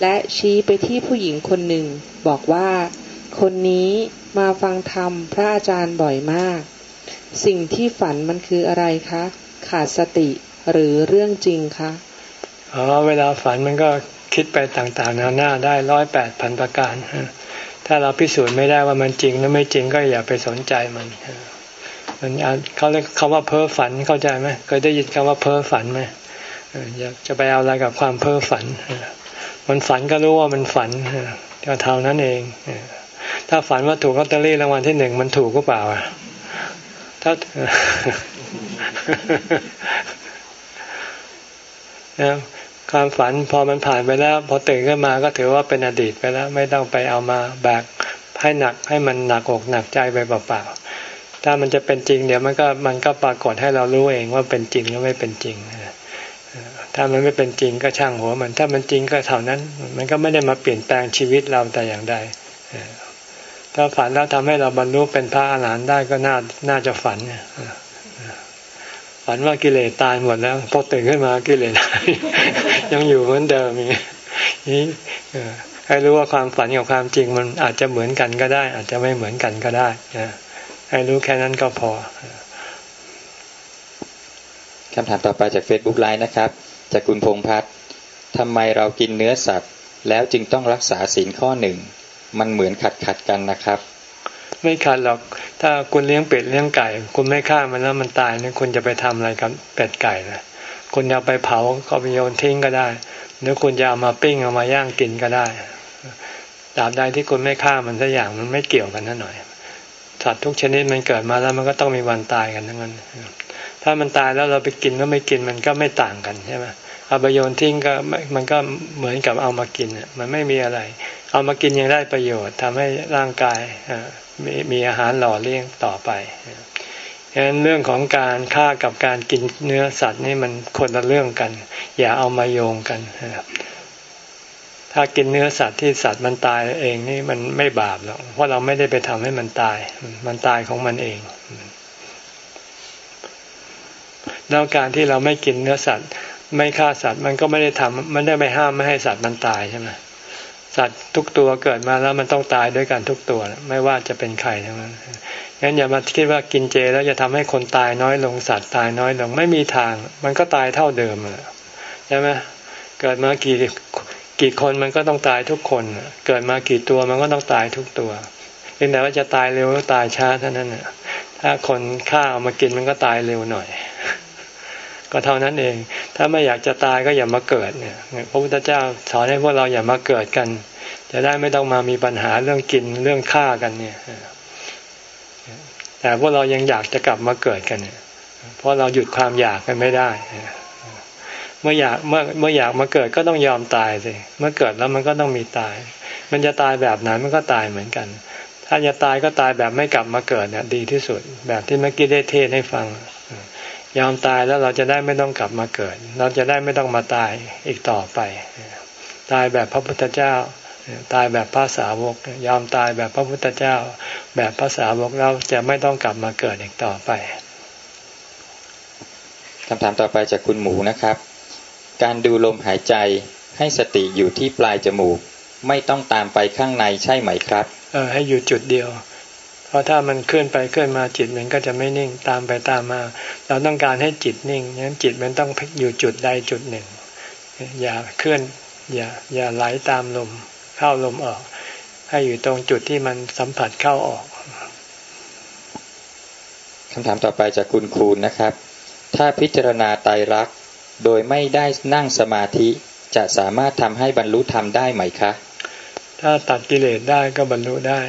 และชี้ไปที่ผู้หญิงคนหนึ่ง บอกว่า คนนี้มาฟังธรรมพระอาจารย์บ่อยมาก สิ่งที่ฝันมันคืออะไรคะ ขาดสติหรือเรื่องจริงคะอ๋อเวลาฝันมันก็ คิดไปต่างๆ นานาได้ร้อยแปดพันประการ ถ้าเราพิสูจน์ไม่ได้ว่ามันจริงหรือไม่จริงก็อย่าไปสนใจมันมันเขาเรียกคำว่าเพ้อฝันเข้าใจไหมเคยได้ยินคำว่าเพ้อฝันไหมอยากจะไปเอาอะไรกับความเพ้อฝัน มันฝันก็รู้ว่ามันฝันก็เท่านั้นเอง ถ้าฝันว่าถูกลอตเตอรี่รางวัลที่หนึ่งมันถูกก็เปล่าอะถ้านะ ความฝันพอมันผ่านไปแล้ว พอตื่นขึ้นมาก็ถือว่าเป็นอดีตไปแล้ว ไม่ต้องไปเอามาแบกให้หนักให้มันหนักอกหนักใจไปเปล่าๆถ้ามันจะเป็นจริงเดี๋ยวมันก็มันก็ปรากฏให้เรารู้เองว่าเป็นจริงหรือไม่เป็นจริงถ้ามันไม่เป็นจริงก็ช่างหัวมัน ถ้ามันจริงก็เท่านั้น มันก็ไม่ได้มาเปลี่ยนแปลงชีวิตเราแต่อย่างใดถ้าฝันแล้วทำให้เราบรรลุเป็นพระอรหันต์ได้ก็น่าน่าจะฝันฝันว่ากิเลสตายหมดแล้วพอตื่นขึ้นมากิเลส ยังอยู่เหมือนเดิมนี่นี่ให้รู้ว่าความฝันกับความจริงมันอาจจะเหมือนกันก็ได้ อาจจะไม่เหมือนกันก็ได้นะให้รู้แค่นั้นก็พอคำถามต่อไปจาก Facebook ไลน์นะครับ จากคุณพงพัฒน์ทำไมเรากินเนื้อสัตว์ แล้วจึงต้องรักษาศีลข้อหนึ่ง มันเหมือนขัดขัดกันนะครับ ไม่ขัดหรอก ถ้าคุณเลี้ยงเป็ดเลี้ยงไก่ คุณไม่ฆ่ามันแล้วมันตายเนี่ยคุณจะไปทำอะไรกับเป็ดไก่นะ คุณจะไปเผาก็ไปโยนทิ้งก็ได้ หรือคุณจะเอามาปิ้งเอามาย่างกินก็ได้ตราบใดที่คุณไม่ฆ่ามันสักอย่างมันไม่เกี่ยวกันนั่นหน่อยสัตว์ทุกชนิดมันเกิดมาแล้วมันก็ต้องมีวันตายกันทั้งนั้น ถ้ามันตายแล้วเราไปกินก็ไม่กินมันก็ไม่ต่างกันใช่ไหมเอาไปโยนทิ้งก็มันก็เหมือนกับเอามากินมันไม่มีอะไร เอามากินยังได้ประโยชน์ทำให้ร่างกายมีมีอาหารหล่อเลี้ยงต่อไป ฉะนั้นเรื่องของการฆ่ากับการกินเนื้อสัตว์นี่มันคนละเรื่องกัน อย่าเอามาโยงกันถ้ากินเนื้อสัตว์ที่สัตว์มันตายเองนี่มันไม่บาปหรอกเพราะเราไม่ได้ไปทำให้มันตาย มันตายของมันเองแล้วการที่เราไม่กินเนื้อสัตว์ ไม่ฆ่าสัตว์ มันก็ไม่ได้ทำมันได้ไม่ห้ามไม่ให้สัตว์มันตายใช่ไหมสัตว์ทุกตัวเกิดมาแล้วมันต้องตายด้วยกันทุกตัว ไม่ว่าจะเป็นใครทั้งนั้น งั้นอย่ามาคิดว่ากินเจแล้วจะทำให้คนตายน้อยลงสัตว์ตายน้อยลงไม่มีทาง มันก็ตายเท่าเดิมใช่ไหมเกิดมากี่กี่คนมันก็ต้องตายทุกคน เกิดมากี่ตัวมันก็ต้องตายทุกตัวเพียงแต่ว่าจะตายเร็วหรือตายช้าเท่านั้นน่ะถ้าคนฆ่าเอามากินมันก็ตายเร็วหน่อย ก็เท่านั้นเอง ถ้าไม่อยากจะตายก็อย่ามาเกิดเนี่ยพระพุทธเจ้าสอนให้พวกเราอย่ามาเกิดกัน จะได้ไม่ต้องมามีปัญหาเรื่องกินเรื่องฆ่ากันเนี่ย แต่พวกเรายังอยากจะกลับมาเกิดกันเนี่ยเพราะเราหยุดความอยากกันไม่ได้ เมื่ออยากเมื่อเมื่ออยากมาเกิดก็ต้องยอมตายสิเมื่อเกิดแล้วมันก็ต้องมีตาย มันจะตายแบบไหนมันก็ตายเหมือนกัน ถ้าจะตายก็ตายแบบไม่กลับมาเกิดเนี่ยดีที่สุด แบบที่เมื่อกี้ได้เทศให้ฟัง ยอมตายแล้วเราจะได้ไม่ต้องกลับมาเกิด เราจะได้ไม่ต้องมาตายอีกต่อไป ตายแบบพระพุทธเจ้า ตายแบบพระสาวกยอมตายแบบพระพุทธเจ้า แบบพระสาวกเราจะไม่ต้องกลับมาเกิดอีกต่อไปคำถามต่อไปจากคุณหมูนะครับ การดูลมหายใจให้สติอยู่ที่ปลายจมูก ไม่ต้องตามไปข้างในใช่ไหมครับ เออให้อยู่จุดเดียว เพราะถ้ามันเคลื่อนไปเคลื่อนมาจิตมันก็จะไม่นิ่งตามไปตามมา เราต้องการให้จิตนิ่งงั้นจิตมันต้องอยู่จุดใดจุดหนึ่ง อย่าเคลื่อนอย่าอย่าไหลตามลม เข้าลมออก ให้อยู่ตรงจุดที่มันสัมผัสเข้าออกคำถามต่อไปจากคุณคูณนะครับ ถ้าพิจารณาไตรลักษณ์โดยไม่ได้นั่งสมาธิจะสามารถทำให้บรรลุธรรมได้ไหมคะ ถ้าตัดกิเลสได้ก็บรรลุได้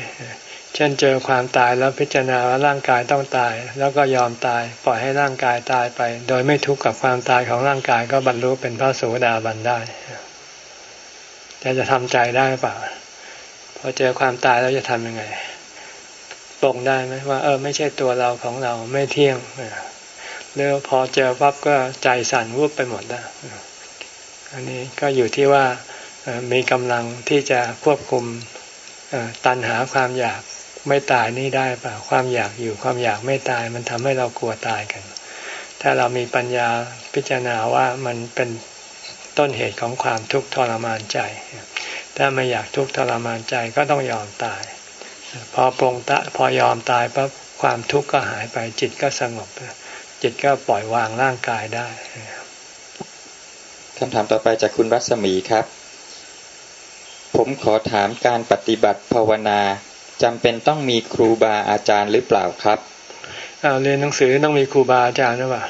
เช่นเจอความตายแล้วพิจารณาว่าร่างกายต้องตาย แล้วก็ยอมตายปล่อยให้ร่างกายตายไป โดยไม่ทุกข์กับความตายของร่างกายก็บรรลุเป็นพระโสดาบันได้ จะจะทำใจได้เปล่าพอเจอความตายแล้วจะทำยังไงปรงได้ไหมว่า เออ ไม่ใช่ตัวเราของเราไม่เที่ยงหรือพอเจอปั๊บก็ใจสั่นวุบไปหมดแล้วอันนี้ก็อยู่ที่ว่ามีกำลังที่จะควบคุมตันหาความอยากไม่ตายนี่ได้ป่ะความอยากอยู่ความอยากไม่ตาย มันทำให้เรากลัวตายกัน ถ้าเรามีปัญญาพิจารณาว่ามันเป็น ต้นเหตุของความทุกข์ทรมานใจ ถ้าไม่อยากทุกข์ทรมานใจก็ต้องยอมตาย พอปรงตะพอยอมตายปั๊บความทุกข์ก็หายไปจิตก็สงบ จิตก็ปล่อยวางร่างกายได้คำถามต่อไปจากคุณรัศมีครับ ผมขอถามการปฏิบัติภาวนาจำเป็นต้องมีครูบาอาจารย์หรือเปล่าครับเรียนหนังสือต้องมีครูบาอาจารย์หรือเปล่า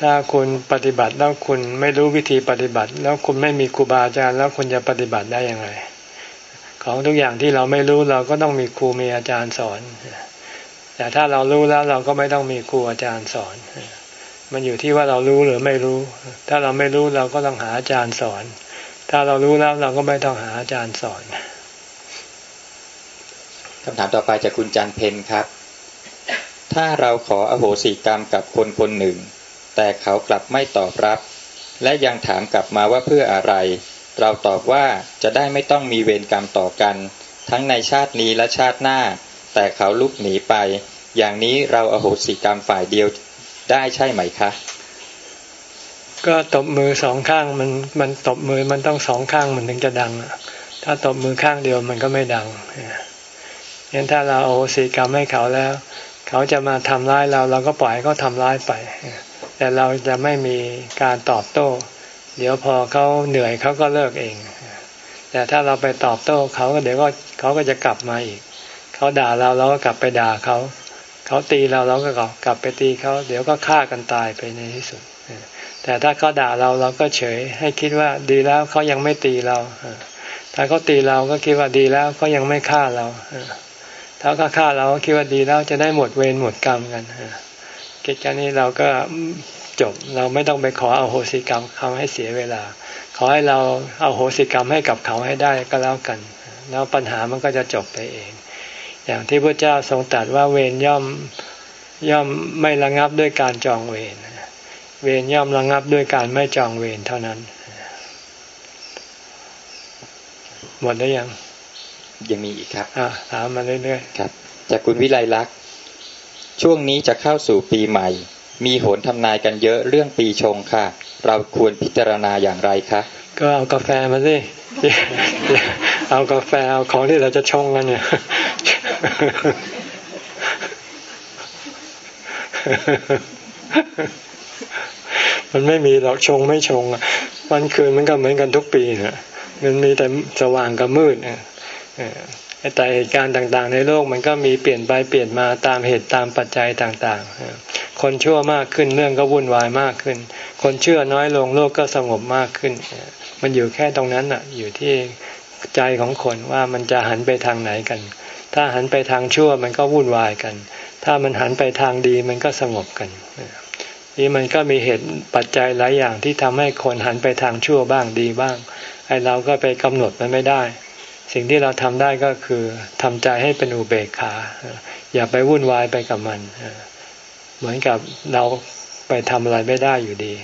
ถ้าคุณปฏิบัติแล้วคุณไม่รู้วิธีปฏิบัติ แล้วคุณไม่มีครูบาอาจารย์แล้วคุณจะปฏิบัติได้ยังไงของทุกอย่างที่เราไม่รู้เราก็ต้องมีครูมีอาจารย์สอน แต่ถ้าเรารู้แล้วเราก็ไม่ต้องมีครูอาจารย์สอน มันอยู่ที่ว่าเรารู้หรือไม่รู้ ถ้าเราไม่รู้เราก็ต้องหาอาจารย์สอน ถ้าเรารู้แล้วเราก็ไม่ต้องหาอาจารย์สอนคำถามต่อไปจากคุณจันเพนครับ ถ้าเราขออโหสิกรรมกับคนคนหนึ่ง แต่เขากลับไม่ตอบรับ และยังถามกลับมาว่าเพื่ออะไร เราตอบว่าจะได้ไม่ต้องมีเวรกรรมต่อกัน ทั้งในชาตินี้และชาติหน้า แต่เขาลุกหนีไป อย่างนี้เราอโหสิกรรมฝ่ายเดียวได้ใช่ไหมคะ ก็ตบมือสองข้างมันมันตบมือมันต้องสองข้างมันถึงจะดังถ้าตบมือข้างเดียวมันก็ไม่ดังงั้นถ้าเราโอสีกรรมให้เขาแล้ว เขาจะมาทำร้ายเราเราก็ปล่อยเขาทำร้ายไป แต่เราจะไม่มีการตอบโต้ เดี๋ยวพอเขาเหนื่อยเขาก็เลิกเอง แต่ถ้าเราไปตอบโต้เขาก็เดี๋ยวก็เขาก็จะกลับมาอีก เขาด่าเราเราก็กลับไปด่าเขา เขาตีเราเราก็กลับไปตีเขา เดี๋ยวก็ฆ่ากันตายไปในที่สุด แต่ถ้าเขาด่าเราเราก็เฉย ให้คิดว่าดีแล้วเขายังไม่ตีเรา ถ้าเขาตีเราก็คิดว่าดีแล้วเขายังไม่ฆ่าเรา ถ้าเขาฆ่าเราคิดว่าดีแล้วจะได้หมดเวรหมดกรรมกันกิ จการนี้เราก็จบเราไม่ต้องไปขอเอาโหสิกรรมเขาให้เสียเวลา ขอให้เราเอาโหสิกรรมให้กับเขาให้ได้ก็แล้วกัน แล้วปัญหามันก็จะจบไปเอง อย่างที่พระเจ้าทรงตรัสว่าเวรย่อมย่อมไม่ระงับด้วยการจองเวรเวรย่อมระงับด้วยการไม่จองเวรเท่านั้น หมดได้ยัง ยังมีอีกครับถามมาเรื่อยๆครับ จากคุณวิไลลักษณ์ ช่วงนี้จะเข้าสู่ปีใหม่ มีโหนทำนายกันเยอะเรื่องปีชงค่ะ เราควรพิจารณาอย่างไรคะ ก็เอากาแฟมาสิเอากาแฟเอาของที่เราจะชงกันเนี่ยมันไม่มีหรอกชงไม่ชงวันคืนมันก็เหมือนกันทุกปีนะมันมีแต่สว่างกับมืด แต่เหตุการณ์ต่างๆ ในโลกมันก็มีเปลี่ยนไปเปลี่ยนมาตามเหตุตามปัจจัยต่างๆ คนชั่วมากขึ้นเรื่องก็วุ่นวายมากขึ้น คนเชื่อน้อยลงโลกก็สงบมากขึ้น มันอยู่แค่ตรงนั้นอะ อยู่ที่ใจของคนว่ามันจะหันไปทางไหนกัน ถ้าหันไปทางชั่วมันก็วุ่นวายกัน ถ้ามันหันไปทางดีมันก็สงบกันนี่มันก็มีเหตุปัจจัยหลายอย่างที่ทำให้คนหันไปทางชั่วบ้างดีบ้าง ไอเราก็ไปกำหนดมันไม่ได้ สิ่งที่เราทำได้ก็คือทำใจให้เป็นอุเบกขา อย่าไปวุ่นวายไปกับมัน เหมือนกับเราไปทำอะไรไม่ได้อยู่ดี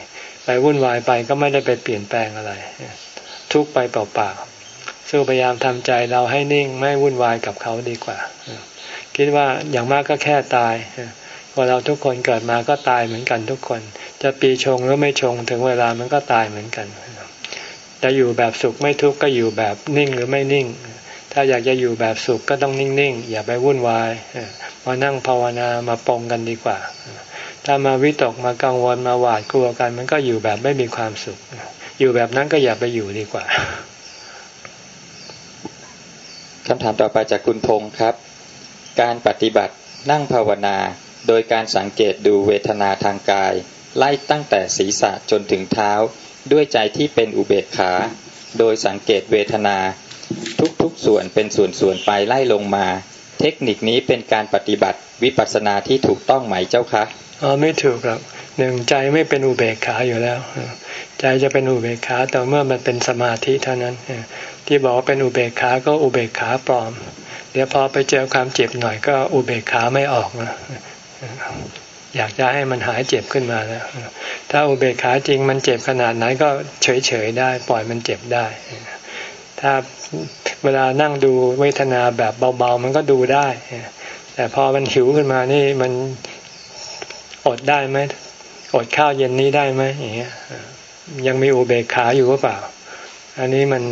ไปวุ่นวายไปก็ไม่ได้ไปเปลี่ยนแปลงอะไร ทุกไปเปล่าๆสู้พยายามทำใจเราให้นิ่งไม่วุ่นวายกับเขาดีกว่า คิดว่าอย่างมากก็แค่ตายพอเราทุกคนเกิดมาก็ตายเหมือนกันทุกคน จะปีชงหรือไม่ชงถึงเวลามันก็ตายเหมือนกัน จะอยู่แบบสุขไม่ทุกข์ก็อยู่แบบนิ่งหรือไม่นิ่ง ถ้าอยากจะอยู่แบบสุขก็ต้องนิ่งๆ อย่าไปวุ่นวายมานั่งภาวนามาปองกันดีกว่า ถ้ามาวิตกมากังวลมาหวาดกลัวกัน มันก็อยู่แบบไม่มีความสุข อยู่แบบนั้นก็อย่าไปอยู่ดีกว่าคำถามต่อไปจากคุณพงศ์ครับ การปฏิบัตินั่งภาวนา โดยการสังเกตดูเวทนาทางกาย ไล่ตั้งแต่ศีรษะจนถึงเท้า ด้วยใจที่เป็นอุเบกขา โดยสังเกตเวทนา ทุกๆส่วนเป็นส่วนๆไปไล่ลงมา เทคนิคนี้เป็นการปฏิบัติวิปัสสนาที่ถูกต้องไหมเจ้าคะอ๋อไม่ถูกครับหนึ่งใจไม่เป็นอุเบกขาอยู่แล้ว ใจจะเป็นอุเบกขาแต่เมื่อมันเป็นสมาธิเท่านั้น ที่บอกว่าเป็นอุเบกขาก็อุเบกขาปลอม เดี๋ยวพอไปเจอความเจ็บหน่อยก็อุเบกขาไม่ออกนะ อยากจะให้มันหายเจ็บขึ้นมาแล้วถ้าอุเบกขาจริงมันเจ็บขนาดไหนก็เฉยๆได้ ปล่อยมันเจ็บได้ ถ้าเวลานั่งดูเวทนาแบบเบาๆ มันก็ดูได้ แต่พอมันหิวขึ้นมานี่มันอดได้ไหมอดข้าวเย็นนี้ได้ไหมอย่างเงี้ยยังมีอุเบกขาอยู่หรือเปล่า อันนี้มัน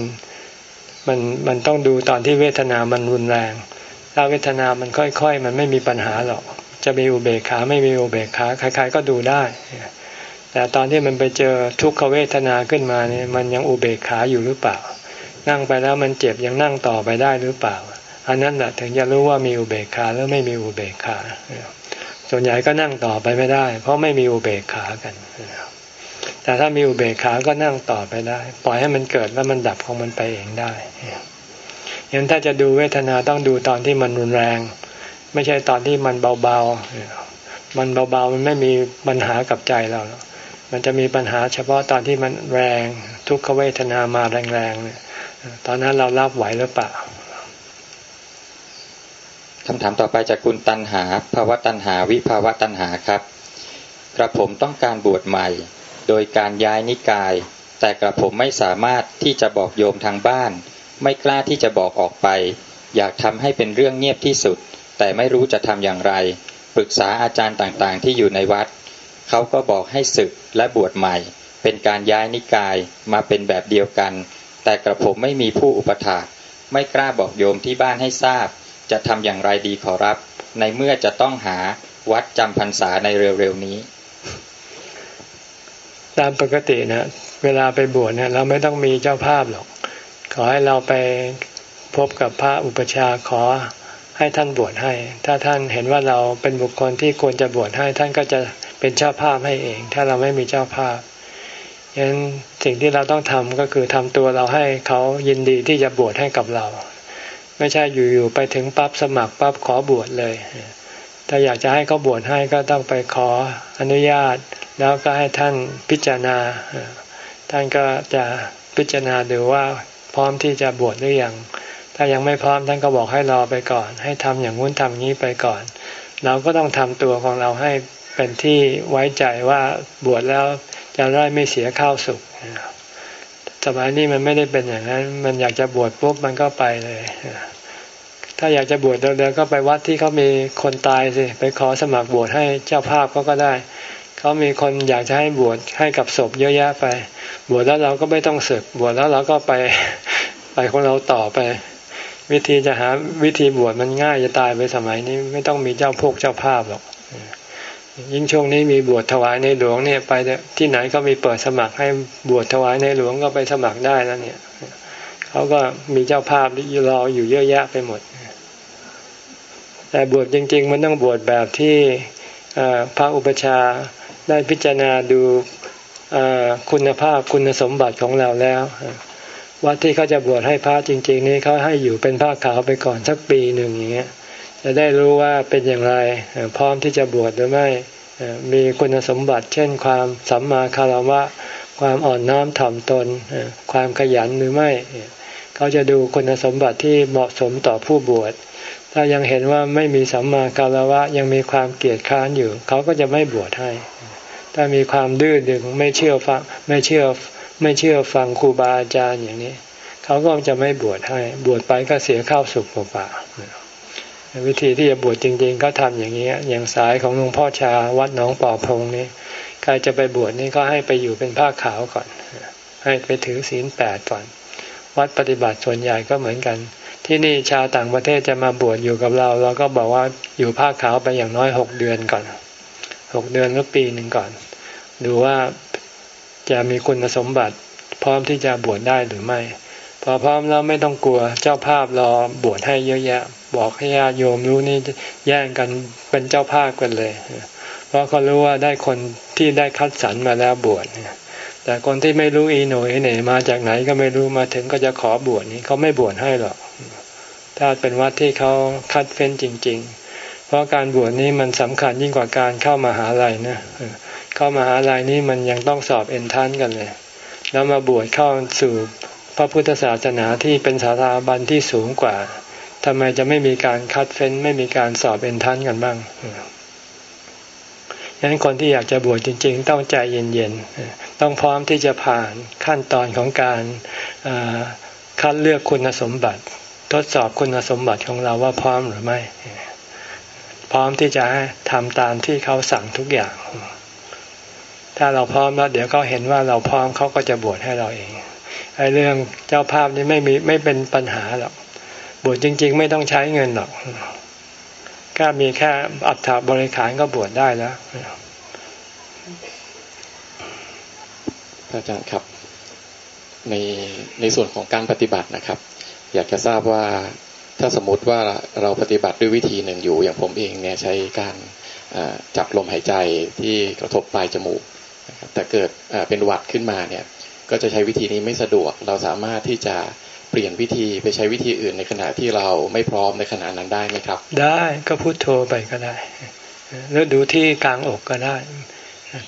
มันมันต้องดูตอนที่เวทนามันรุนแรง ถ้าเวทนามันค่อยๆ มันไม่มีปัญหาหรอก จะมีอุเบกขาไม่มีอุเบกขาใครๆก็ดูได้ แต่ตอนที่มันไปเจอทุกขเวทนาขึ้นมาเนี่ยมันยังอุเบกขาอยู่หรือเปล่า นั่งไปแล้วมันเจ็บยังนั่งต่อไปได้หรือเปล่า อันนั้นแหละถึงจะรู้ว่ามีอุเบกขาหรือไม่มีอุเบกขาส่วนใหญ่ก็นั่งต่อไปไม่ได้ เพราะไม่มีอุเบกขากันแต่ถ้ามีอุเบกขาก็นั่งต่อไปได้ ปล่อยให้มันเกิดแล้วมันดับของมันไปเองได้ยังถ้าจะดูเวทนาต้องดูตอนที่มันรุนแรง ไม่ใช่ตอนที่มันเบาๆ มันเบาๆ มันไม่มีปัญหากับใจเรา มันจะมีปัญหาเฉพาะตอนที่มันแรง ทุกขเวทนามาแรงๆเนี่ยตอนนั้นเรารับไหวหรือเปล่าคำถามต่อไปจากคุณตันหาภาวะตันหาวิภาวะตันหาครับ กระผมต้องการบวชใหม่ โดยการย้ายนิกาย แต่กระผมไม่สามารถที่จะบอกโยมทางบ้าน ไม่กล้าที่จะบอกออกไป อยากทำให้เป็นเรื่องเงียบที่สุด แต่ไม่รู้จะทำอย่างไร ปรึกษาอาจารย์ต่างๆ ที่อยู่ในวัด เขาก็บอกให้ศึกและบวชใหม่ เป็นการย้ายนิกายมาเป็นแบบเดียวกัน แต่กระผมไม่มีผู้อุปถากไม่กล้าบอกโยมที่บ้านให้ทราบ จะทำอย่างไรดีขอรับ ในเมื่อจะต้องหาวัดจำพรรษาในเร็วๆนี้ ตามปกตินะเวลาไปบวชเนี่ยเราไม่ต้องมีเจ้าภาพหรอก ขอให้เราไปพบกับพระอุปชาขอ ให้ท่านบวชให้ ถ้าท่านเห็นว่าเราเป็นบุคคลที่ควรจะบวชให้ ท่านก็จะเป็นเจ้าภาพให้เอง ถ้าเราไม่มีเจ้าภาพยันสิ่งที่เราต้องทำก็คือทำตัวเราให้เขายินดีที่จะบวชให้กับเรา ไม่ใช่อยู่ๆไปถึงปั๊บสมัครปั๊บขอบวชเลย ถ้าอยากจะให้เขาบวชให้ก็ต้องไปขออนุญาต แล้วก็ให้ท่านพิจารณา ท่านก็จะพิจารณาดูว่าพร้อมที่จะบวชหรือยัง ถ้ายังไม่พร้อมท่านก็บอกให้รอไปก่อน ให้ทำอย่างงู้นทำนี้ไปก่อน เราก็ต้องทำตัวของเราให้เป็นที่ไว้ใจว่าบวชแล้วจะได้ไม่เสียข้าวสุกสมัยนี้มันไม่ได้เป็นอย่างนั้น มันอยากจะบวชปุ๊บมันก็ไปเลย ถ้าอยากจะบวชเดินๆก็ไปวัดที่เขามีคนตายสิไปขอสมัครบวชให้เจ้าภาพเขาก็ได้เขามีคนอยากจะให้บวชให้กับศพเยอะแยะไป บวชแล้วเราก็ไม่ต้องศึกบวชแล้วเราก็ไปไปของเราต่อไป วิธีจะหาวิธีบวชมันง่ายจะตายไปสมัยนี้ไม่ต้องมีเจ้าพวกเจ้าภาพหรอกยิ่งช่วงนี้มีบวชถวายในหลวงเนี่ยไปที่ไหนก็มีเปิดสมัครให้บวชถวายในหลวงก็ไปสมัครได้แล้วเนี่ยเขาก็มีเจ้าภาพรออยู่เยอะแยะไปหมด แต่บวชจริง ๆ มันต้องบวชแบบที่พระอุปชาได้พิจารณาดูคุณภาพคุณสมบัติของเราแล้ว วัดที่เขาจะบวชให้พระจริง ๆ นี้เขาให้อยู่เป็นผ้าขาวไปก่อนสักปีหนึ่งอย่างเงี้ยจะได้รู้ว่าเป็นอย่างไรพร้อมที่จะบวชหรือไม่มีคุณสมบัติ เช่น ความสัมมาคารวะ ความอ่อนน้อมถ่อมตน ความขยันหรือไม่เขาจะดูคุณสมบัติที่เหมาะสมต่อผู้บวชถ้ายังเห็นว่าไม่มีสัมมาคารวะยังมีความเกียดค้านอยู่ เขาก็จะไม่บวชให้ ถ้ามีความดื้อดึงไม่เชื่อฟังไม่เชื่อ ไม่เชื่อฟังครูบาอาจารย์อย่างนี้ เขาก็จะไม่บวชให้ บวชไปก็เสียข้าวสุกเปล่าวิธีที่จะบวชจริงๆก็ทำอย่างนี้อย่างสายของหลวงพ่อชาวัดหนองปอพงนี่ใครจะไปบวชนี่ก็ให้ไปอยู่เป็นผ้าขาวก่อน ให้ไปถือศีลแปดก่อน วัดปฏิบัติส่วนใหญ่ก็เหมือนกัน ที่นี่ชาวต่างประเทศจะมาบวชอยู่กับเรา เราก็บอกว่าอยู่ผ้าขาวไปอย่างน้อยหกเดือนก่อนหกเดือนหรือปีหนึ่งก่อน ดูว่า จะมีคุณสมบัติ พร้อมที่จะบวชได้หรือไม่ พอพร้อมแล้วไม่ต้องกลัวเจ้าภาพรอบวชให้เยอะแยะ บอกให้ญาติโยมรู้นี่แย่งกันเป็นเจ้าภาพกันเลย เพราะเขารู้ว่าได้คนที่ได้คัดสรรมาแล้วบวชแต่คนที่ไม่รู้อีโหน่ยเนี่ยมาจากไหนก็ไม่รู้มาถึงก็จะขอบวชนี่เขาไม่บวชให้หรอก ถ้าเป็นวัดที่เขาคัดเฟ้นจริง ๆ เพราะการบวชนี้มันสำคัญยิ่งกว่าการเข้ามาหาลัยนะ เข้ามาหาลัยนี้มันยังต้องสอบเอนทันกันเลย แล้วมาบวชเข้าสู่พระพุทธศาสนาที่เป็นสถาบันที่สูงกว่าทำไมจะไม่มีการคัดเฟ้น ไม่มีการสอบเอนทันกันบ้างฉะนั้นคนที่อยากจะบวชจริง ๆ ต้องใจเย็นๆ ต้องพร้อมที่จะผ่านขั้นตอนของการคัดเลือกคุณสมบัติ ทดสอบคุณสมบัติของเราว่าพร้อมหรือไม่ พร้อมที่จะทำตามที่เขาสั่งทุกอย่าง ถ้าเราพร้อมแล้วเดี๋ยวเขาเห็นว่าเราพร้อมเขาก็จะบวชให้เราเองไอ้เรื่องเจ้าภาพนี่ไม่มีไม่เป็นปัญหาหรอกบวชจริง ๆ ไม่ต้องใช้เงินหรอกก็มีแค่อัฐบริขารก็บวชได้แล้วอาจารย์ครับ ในในส่วนของการปฏิบัตินะครับ อยากจะทราบว่าถ้าสมมติว่าเราปฏิบัติด้วยวิธีหนึ่งอยู่ อย่างผมเองเนี่ยใช้การจับลมหายใจที่กระทบปลายจมูก แต่เกิดเป็นหวัดขึ้นมาเนี่ยก็จะใช้วิธีนี้ไม่สะดวก เราสามารถที่จะเปลี่ยนวิธีไปใช้วิธีอื่นในขณะที่เราไม่พร้อมในขณะนั้นได้ไหมครับ ได้ก็พูดโทรไปก็ได้แล้วดูที่กลางอกก็ได้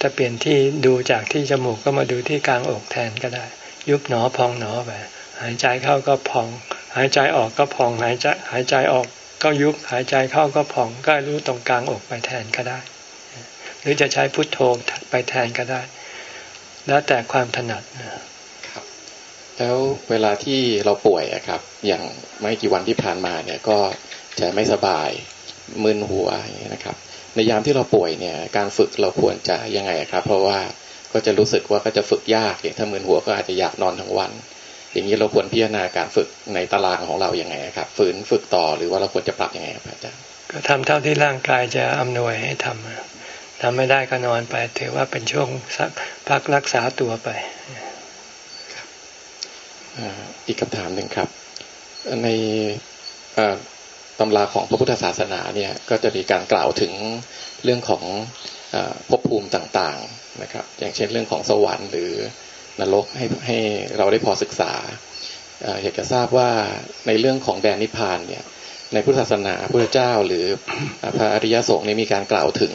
ถ้าเปลี่ยนที่ดูจากที่จมูกก็มาดูที่กลางอกแทนก็ได้ ยุบหนอพองหนอไปหายใจเข้าก็พอง หายใจออกก็พองหายใจหายใจออกก็ยุบหายใจเข้าก็พองก็รู้ตรงกลางอกไปแทนก็ได้ หรือจะใช้พุทโธไปแทนก็ได้ แล้วแต่ความถนัดแล้วเวลาที่เราป่วยอะครับ อย่างไม่กี่วันที่ผ่านมาเนี่ยก็จะไม่สบายมึนหัวอย่างนี้นะครับ ในยามที่เราป่วยเนี่ย การฝึกเราควรจะยังไงครับ เพราะว่าก็จะรู้สึกว่าก็จะฝึกยากอย่างถ้ามึนหัวก็อาจจะอยากนอนทั้งวัน อย่างนี้เราควรพิจารณาการฝึกในตารางของเราอย่างไงครับ ฝืนฝึกต่อหรือว่าเราควรจะปรับยังไงครับอาจารย์ก็ทำเท่าที่ร่างกายจะอำนวยให้ทำ ทำไม่ได้ก็นอนไป ถือว่าเป็นช่วงสักพักรักษาตัวไปอีกคำถามหนึ่งครับ ในตำราของพระพุทธศาสนาเนี่ยก็จะมีการกล่าวถึงเรื่องของภพภูมิต่างๆนะครับ อย่างเช่นเรื่องของสวรรค์หรือนรกให้ให้เราได้พอศึกษา อยากจะทราบว่าในเรื่องของแดนนิพพานเนี่ย ในพุทธศาสนาพระเจ้าหรือพระอริยสงฆ์นี่มีการกล่าวถึง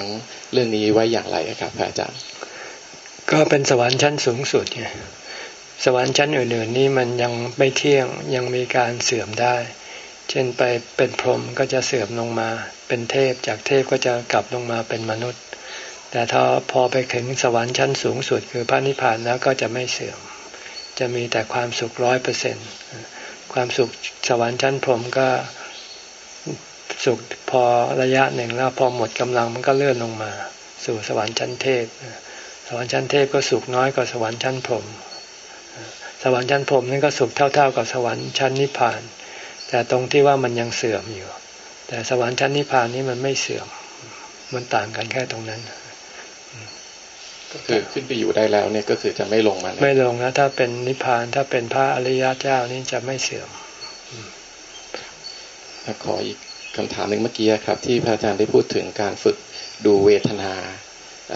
เรื่องนี้ไว้อย่างไรครับพระอาจารย์ ก็เป็นสวรรค์ชั้นสูงสุดไงสวรรค์ชั้นอื่นๆนี่มันยังไม่เที่ยงยังมีการเสื่อมได้ เช่นไปเป็นพรหมก็จะเสื่อมลงมา เป็นเทพจากเทพก็จะกลับลงมาเป็นมนุษย์ แต่ถ้าพอไปถึงสวรรค์ชั้นสูงสุด คือพระนิพพานแล้วก็จะไม่เสื่อม จะมีแต่ความสุขร้อยเปอร์เซ็นความสุขสวรรค์ชั้นพรหมก็ สุขพอระยะหนึ่งแล้วพอหมดกำลังมันก็เลื่อนลงมา สู่สวรรค์ชั้นเทพ สวรรค์ชั้นเทพก็สุขน้อยกว่าสวรรค์ชั้นพรหมสวรรค์ชั้นพรหมนั่นก็สุขเท่า ๆ กับสวรรค์ชั้นนิพพาน แต่ตรงที่ว่ามันยังเสื่อมอยู่ แต่สวรรค์ชั้นนิพพานนี้มันไม่เสื่อม มันต่างกันแค่ตรงนั้นก็คือขึ้นไปอยู่ได้แล้วเนี่ยก็คือจะไม่ลงมาไม่ลงนะถ้าเป็นนิพพานถ้าเป็นพระอริยเจ้านี่จะไม่เสื่อมขออีก คำถามหนึ่งเมื่อกี้ครับ ที่พระอาจารย์ได้พูดถึงการฝึกดูเวทนา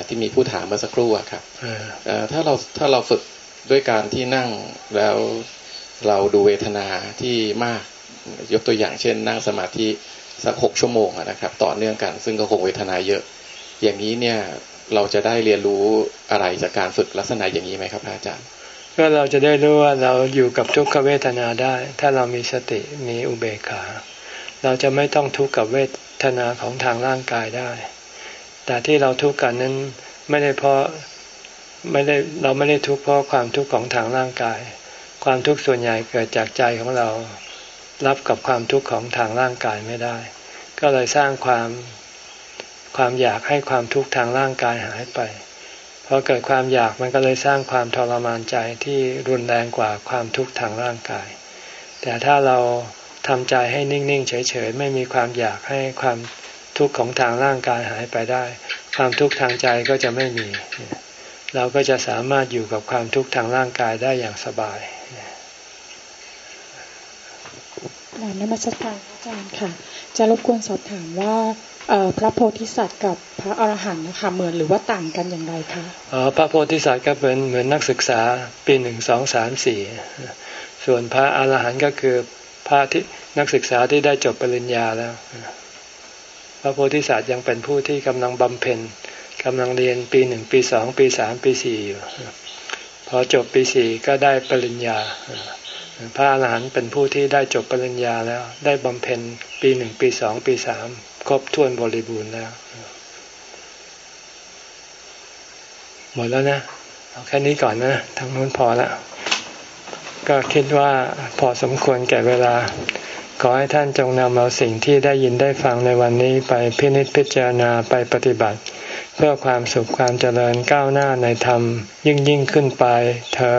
ที่มีผู้ถามเมื่อสักครู่ครับถ้าเราถ้าเราฝึกด้วยการที่นั่งแล้วเราดูเวทนาที่มากยกตัวอย่างเช่น นั่งสมาธิสักหกชั่วโมงนะครับ ต่อเนื่องกันซึ่งก็คงเวทนาเยอะ อย่างนี้เนี่ยเราจะได้เรียนรู้อะไรจากการฝึกลักษณะอย่างนี้ไหมครับอาจารย์ ก็เราจะได้รู้ว่าเราอยู่กับทุกขเวทนาได้ ถ้าเรามีสติมีอุเบกขา เราจะไม่ต้องทุกข์กับเวทนาของทางร่างกายได้ แต่ที่เราทุกข์กันนั้นไม่ได้เพราะไม่ได้เราไม่ได้ทุกข์เพราะความทุกข์ของทางร่างกาย ความทุกข์ส่วนใหญ่เกิดจากใจของเรา รับกับความทุกข์ของทางร่างกายไม่ได้ ก็เลยสร้างความความอยากให้ความทุกข์ทางร่างกายหายไปพอเกิดความอยากมันก็เลยสร้างความทรมานใจที่รุนแรงกว่าความทุกข์ทางร่างกาย แต่ถ้าเรา ทำใจให้นิ่ง ๆ เฉย ๆ ไม่มีความอยากให้ความทุกข์ของทางร่างกายหายไปได้ ความทุกข์ทางใจก็จะไม่มี เราก็จะสามารถอยู่กับความทุกข์ทางร่างกายได้อย่างสบายกานมัสการอาจารย์ค่ะ จะรบกวนสอบถามว่าพระโพธิสัตว์กับพระอรหันต์นะคะเหมือนหรือว่าต่างกันอย่างไรคะอ๋อพระโพธิสัตว์ก็เป็นเหมือนนักศึกษาปีหนึ่งสองสามสี่ส่วนพระอรหันต์ก็คือ พระที่นักศึกษาที่ได้จบปริญญาแล้วพระโพธิสัตว์ยังเป็นผู้ที่กำลังบำเพ็ญกำลังเรียนปีหนึ่งปีสองปีสามปีสี่อยู่พอจบปีสี่ก็ได้ปริญญา พระอรหันต์เป็นผู้ที่ได้จบปริญญาแล้ว ได้บำเพ็ญปีหนึ่งปีสองปีสามครบถ้วนบริบูรณ์แล้ว หมดแล้วนะเอาแค่นี้ก่อนนะทางนู้นพอแล้ว ก็คิดว่าพอสมควรแก่เวลา ขอให้ท่านจงนำเอาสิ่งที่ได้ยินได้ฟังในวันนี้ไปพินิจพิจารณาไปปฏิบัติ เพื่อความสุขความเจริญก้าวหน้าในธรรมยิ่งยิ่งขึ้นไปเธอ